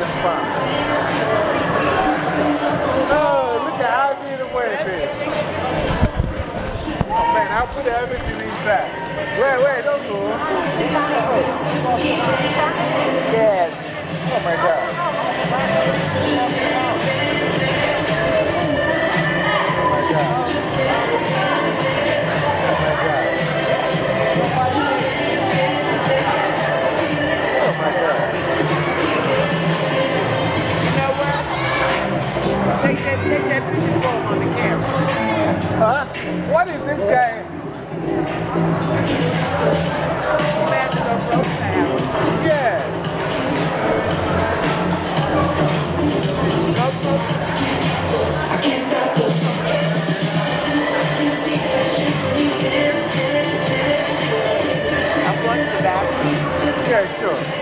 fucking fun. Oh, look at how I the way it is. Oh man, I'll put everything in inside. Wait, wait, don't go. Yes. Oh my god. take that picture for him on the camera. Huh? What is this guy? Yeah. I can't stop I want. Yeah, sure.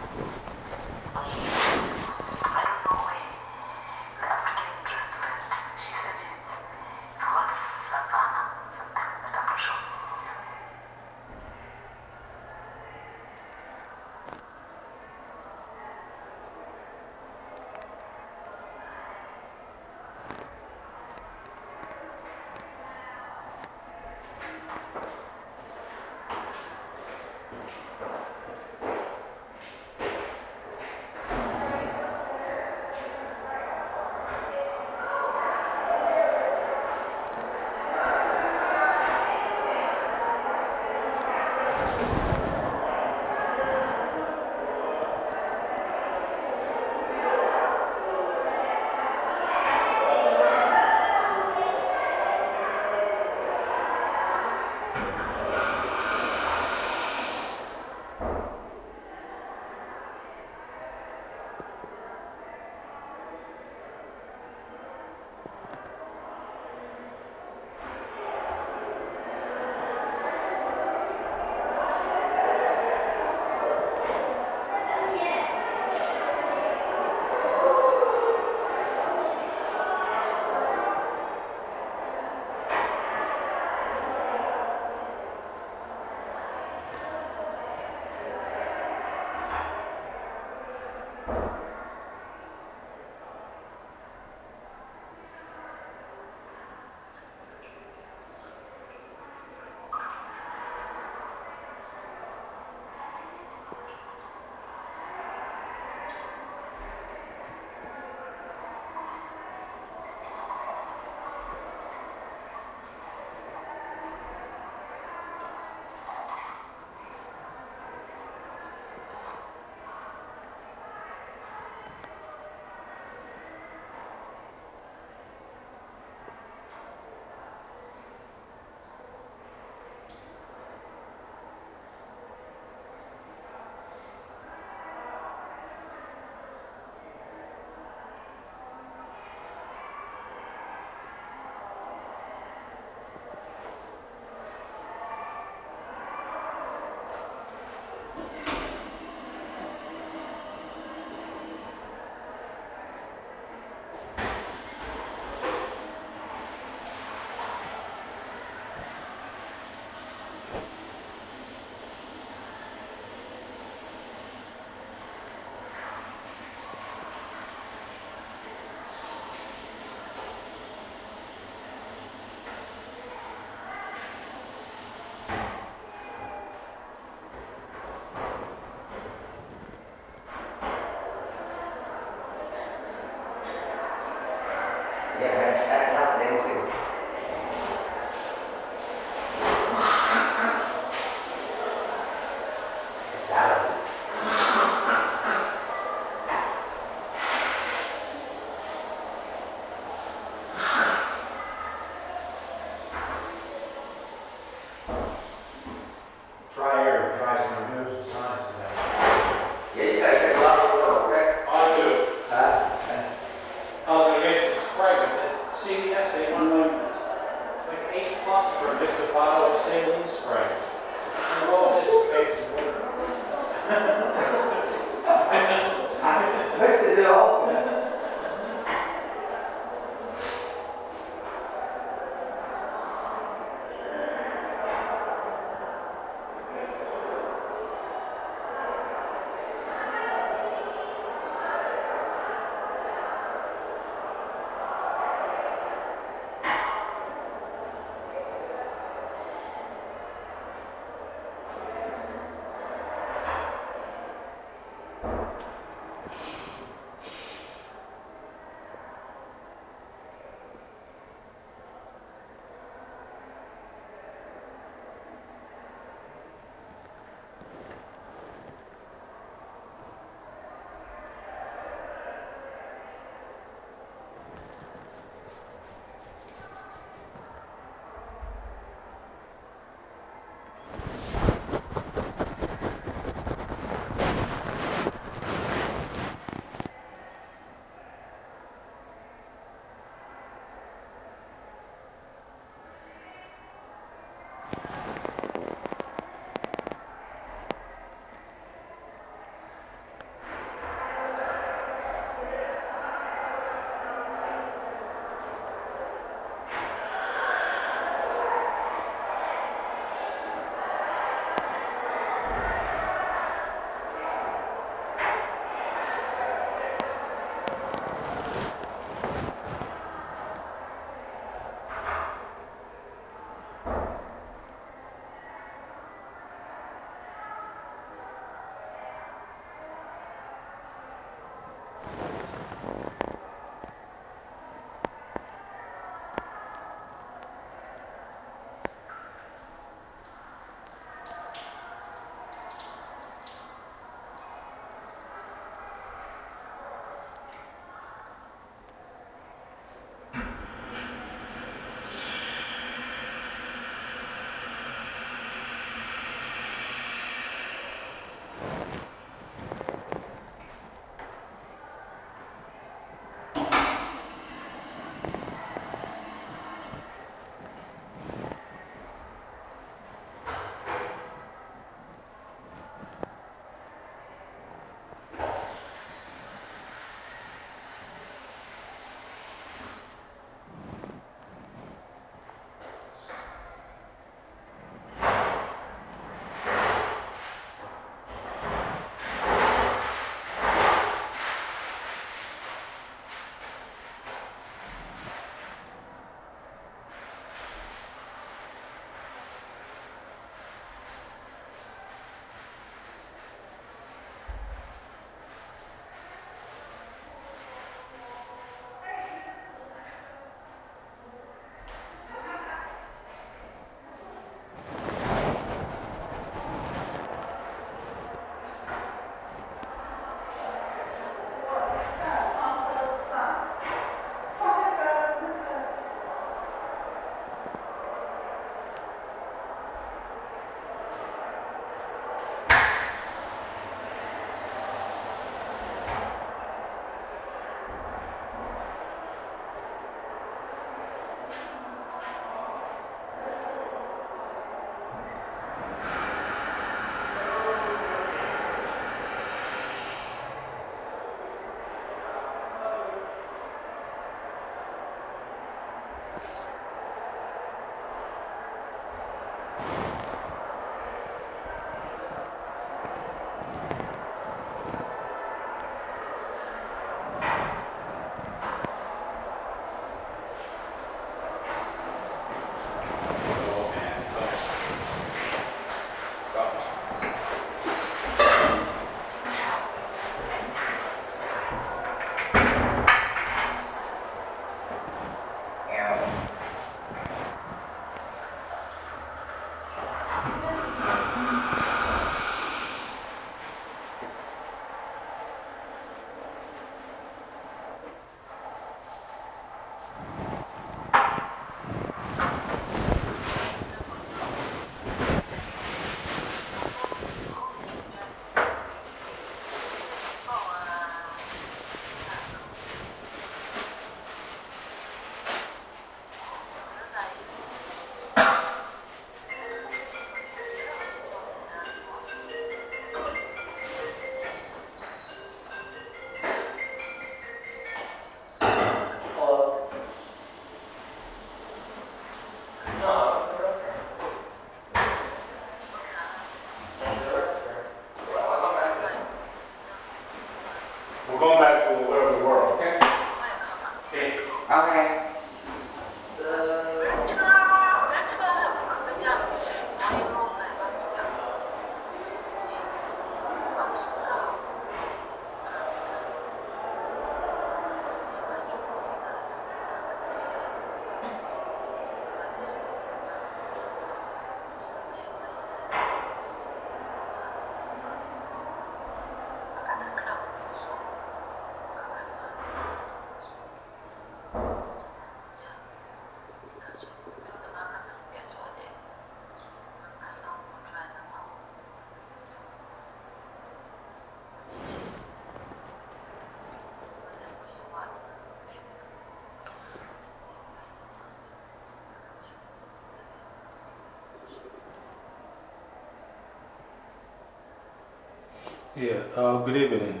Uh, good evening.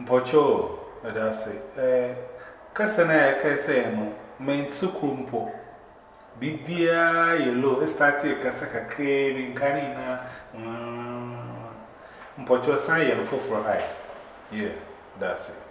Mpocho, Adasi. Eh, Kasana ya kasemo, mensukumpo. Bibia yellow, started Kasaka craving, Karina. Mm, Mpocho, sign yellow for high. Yeah, that's it.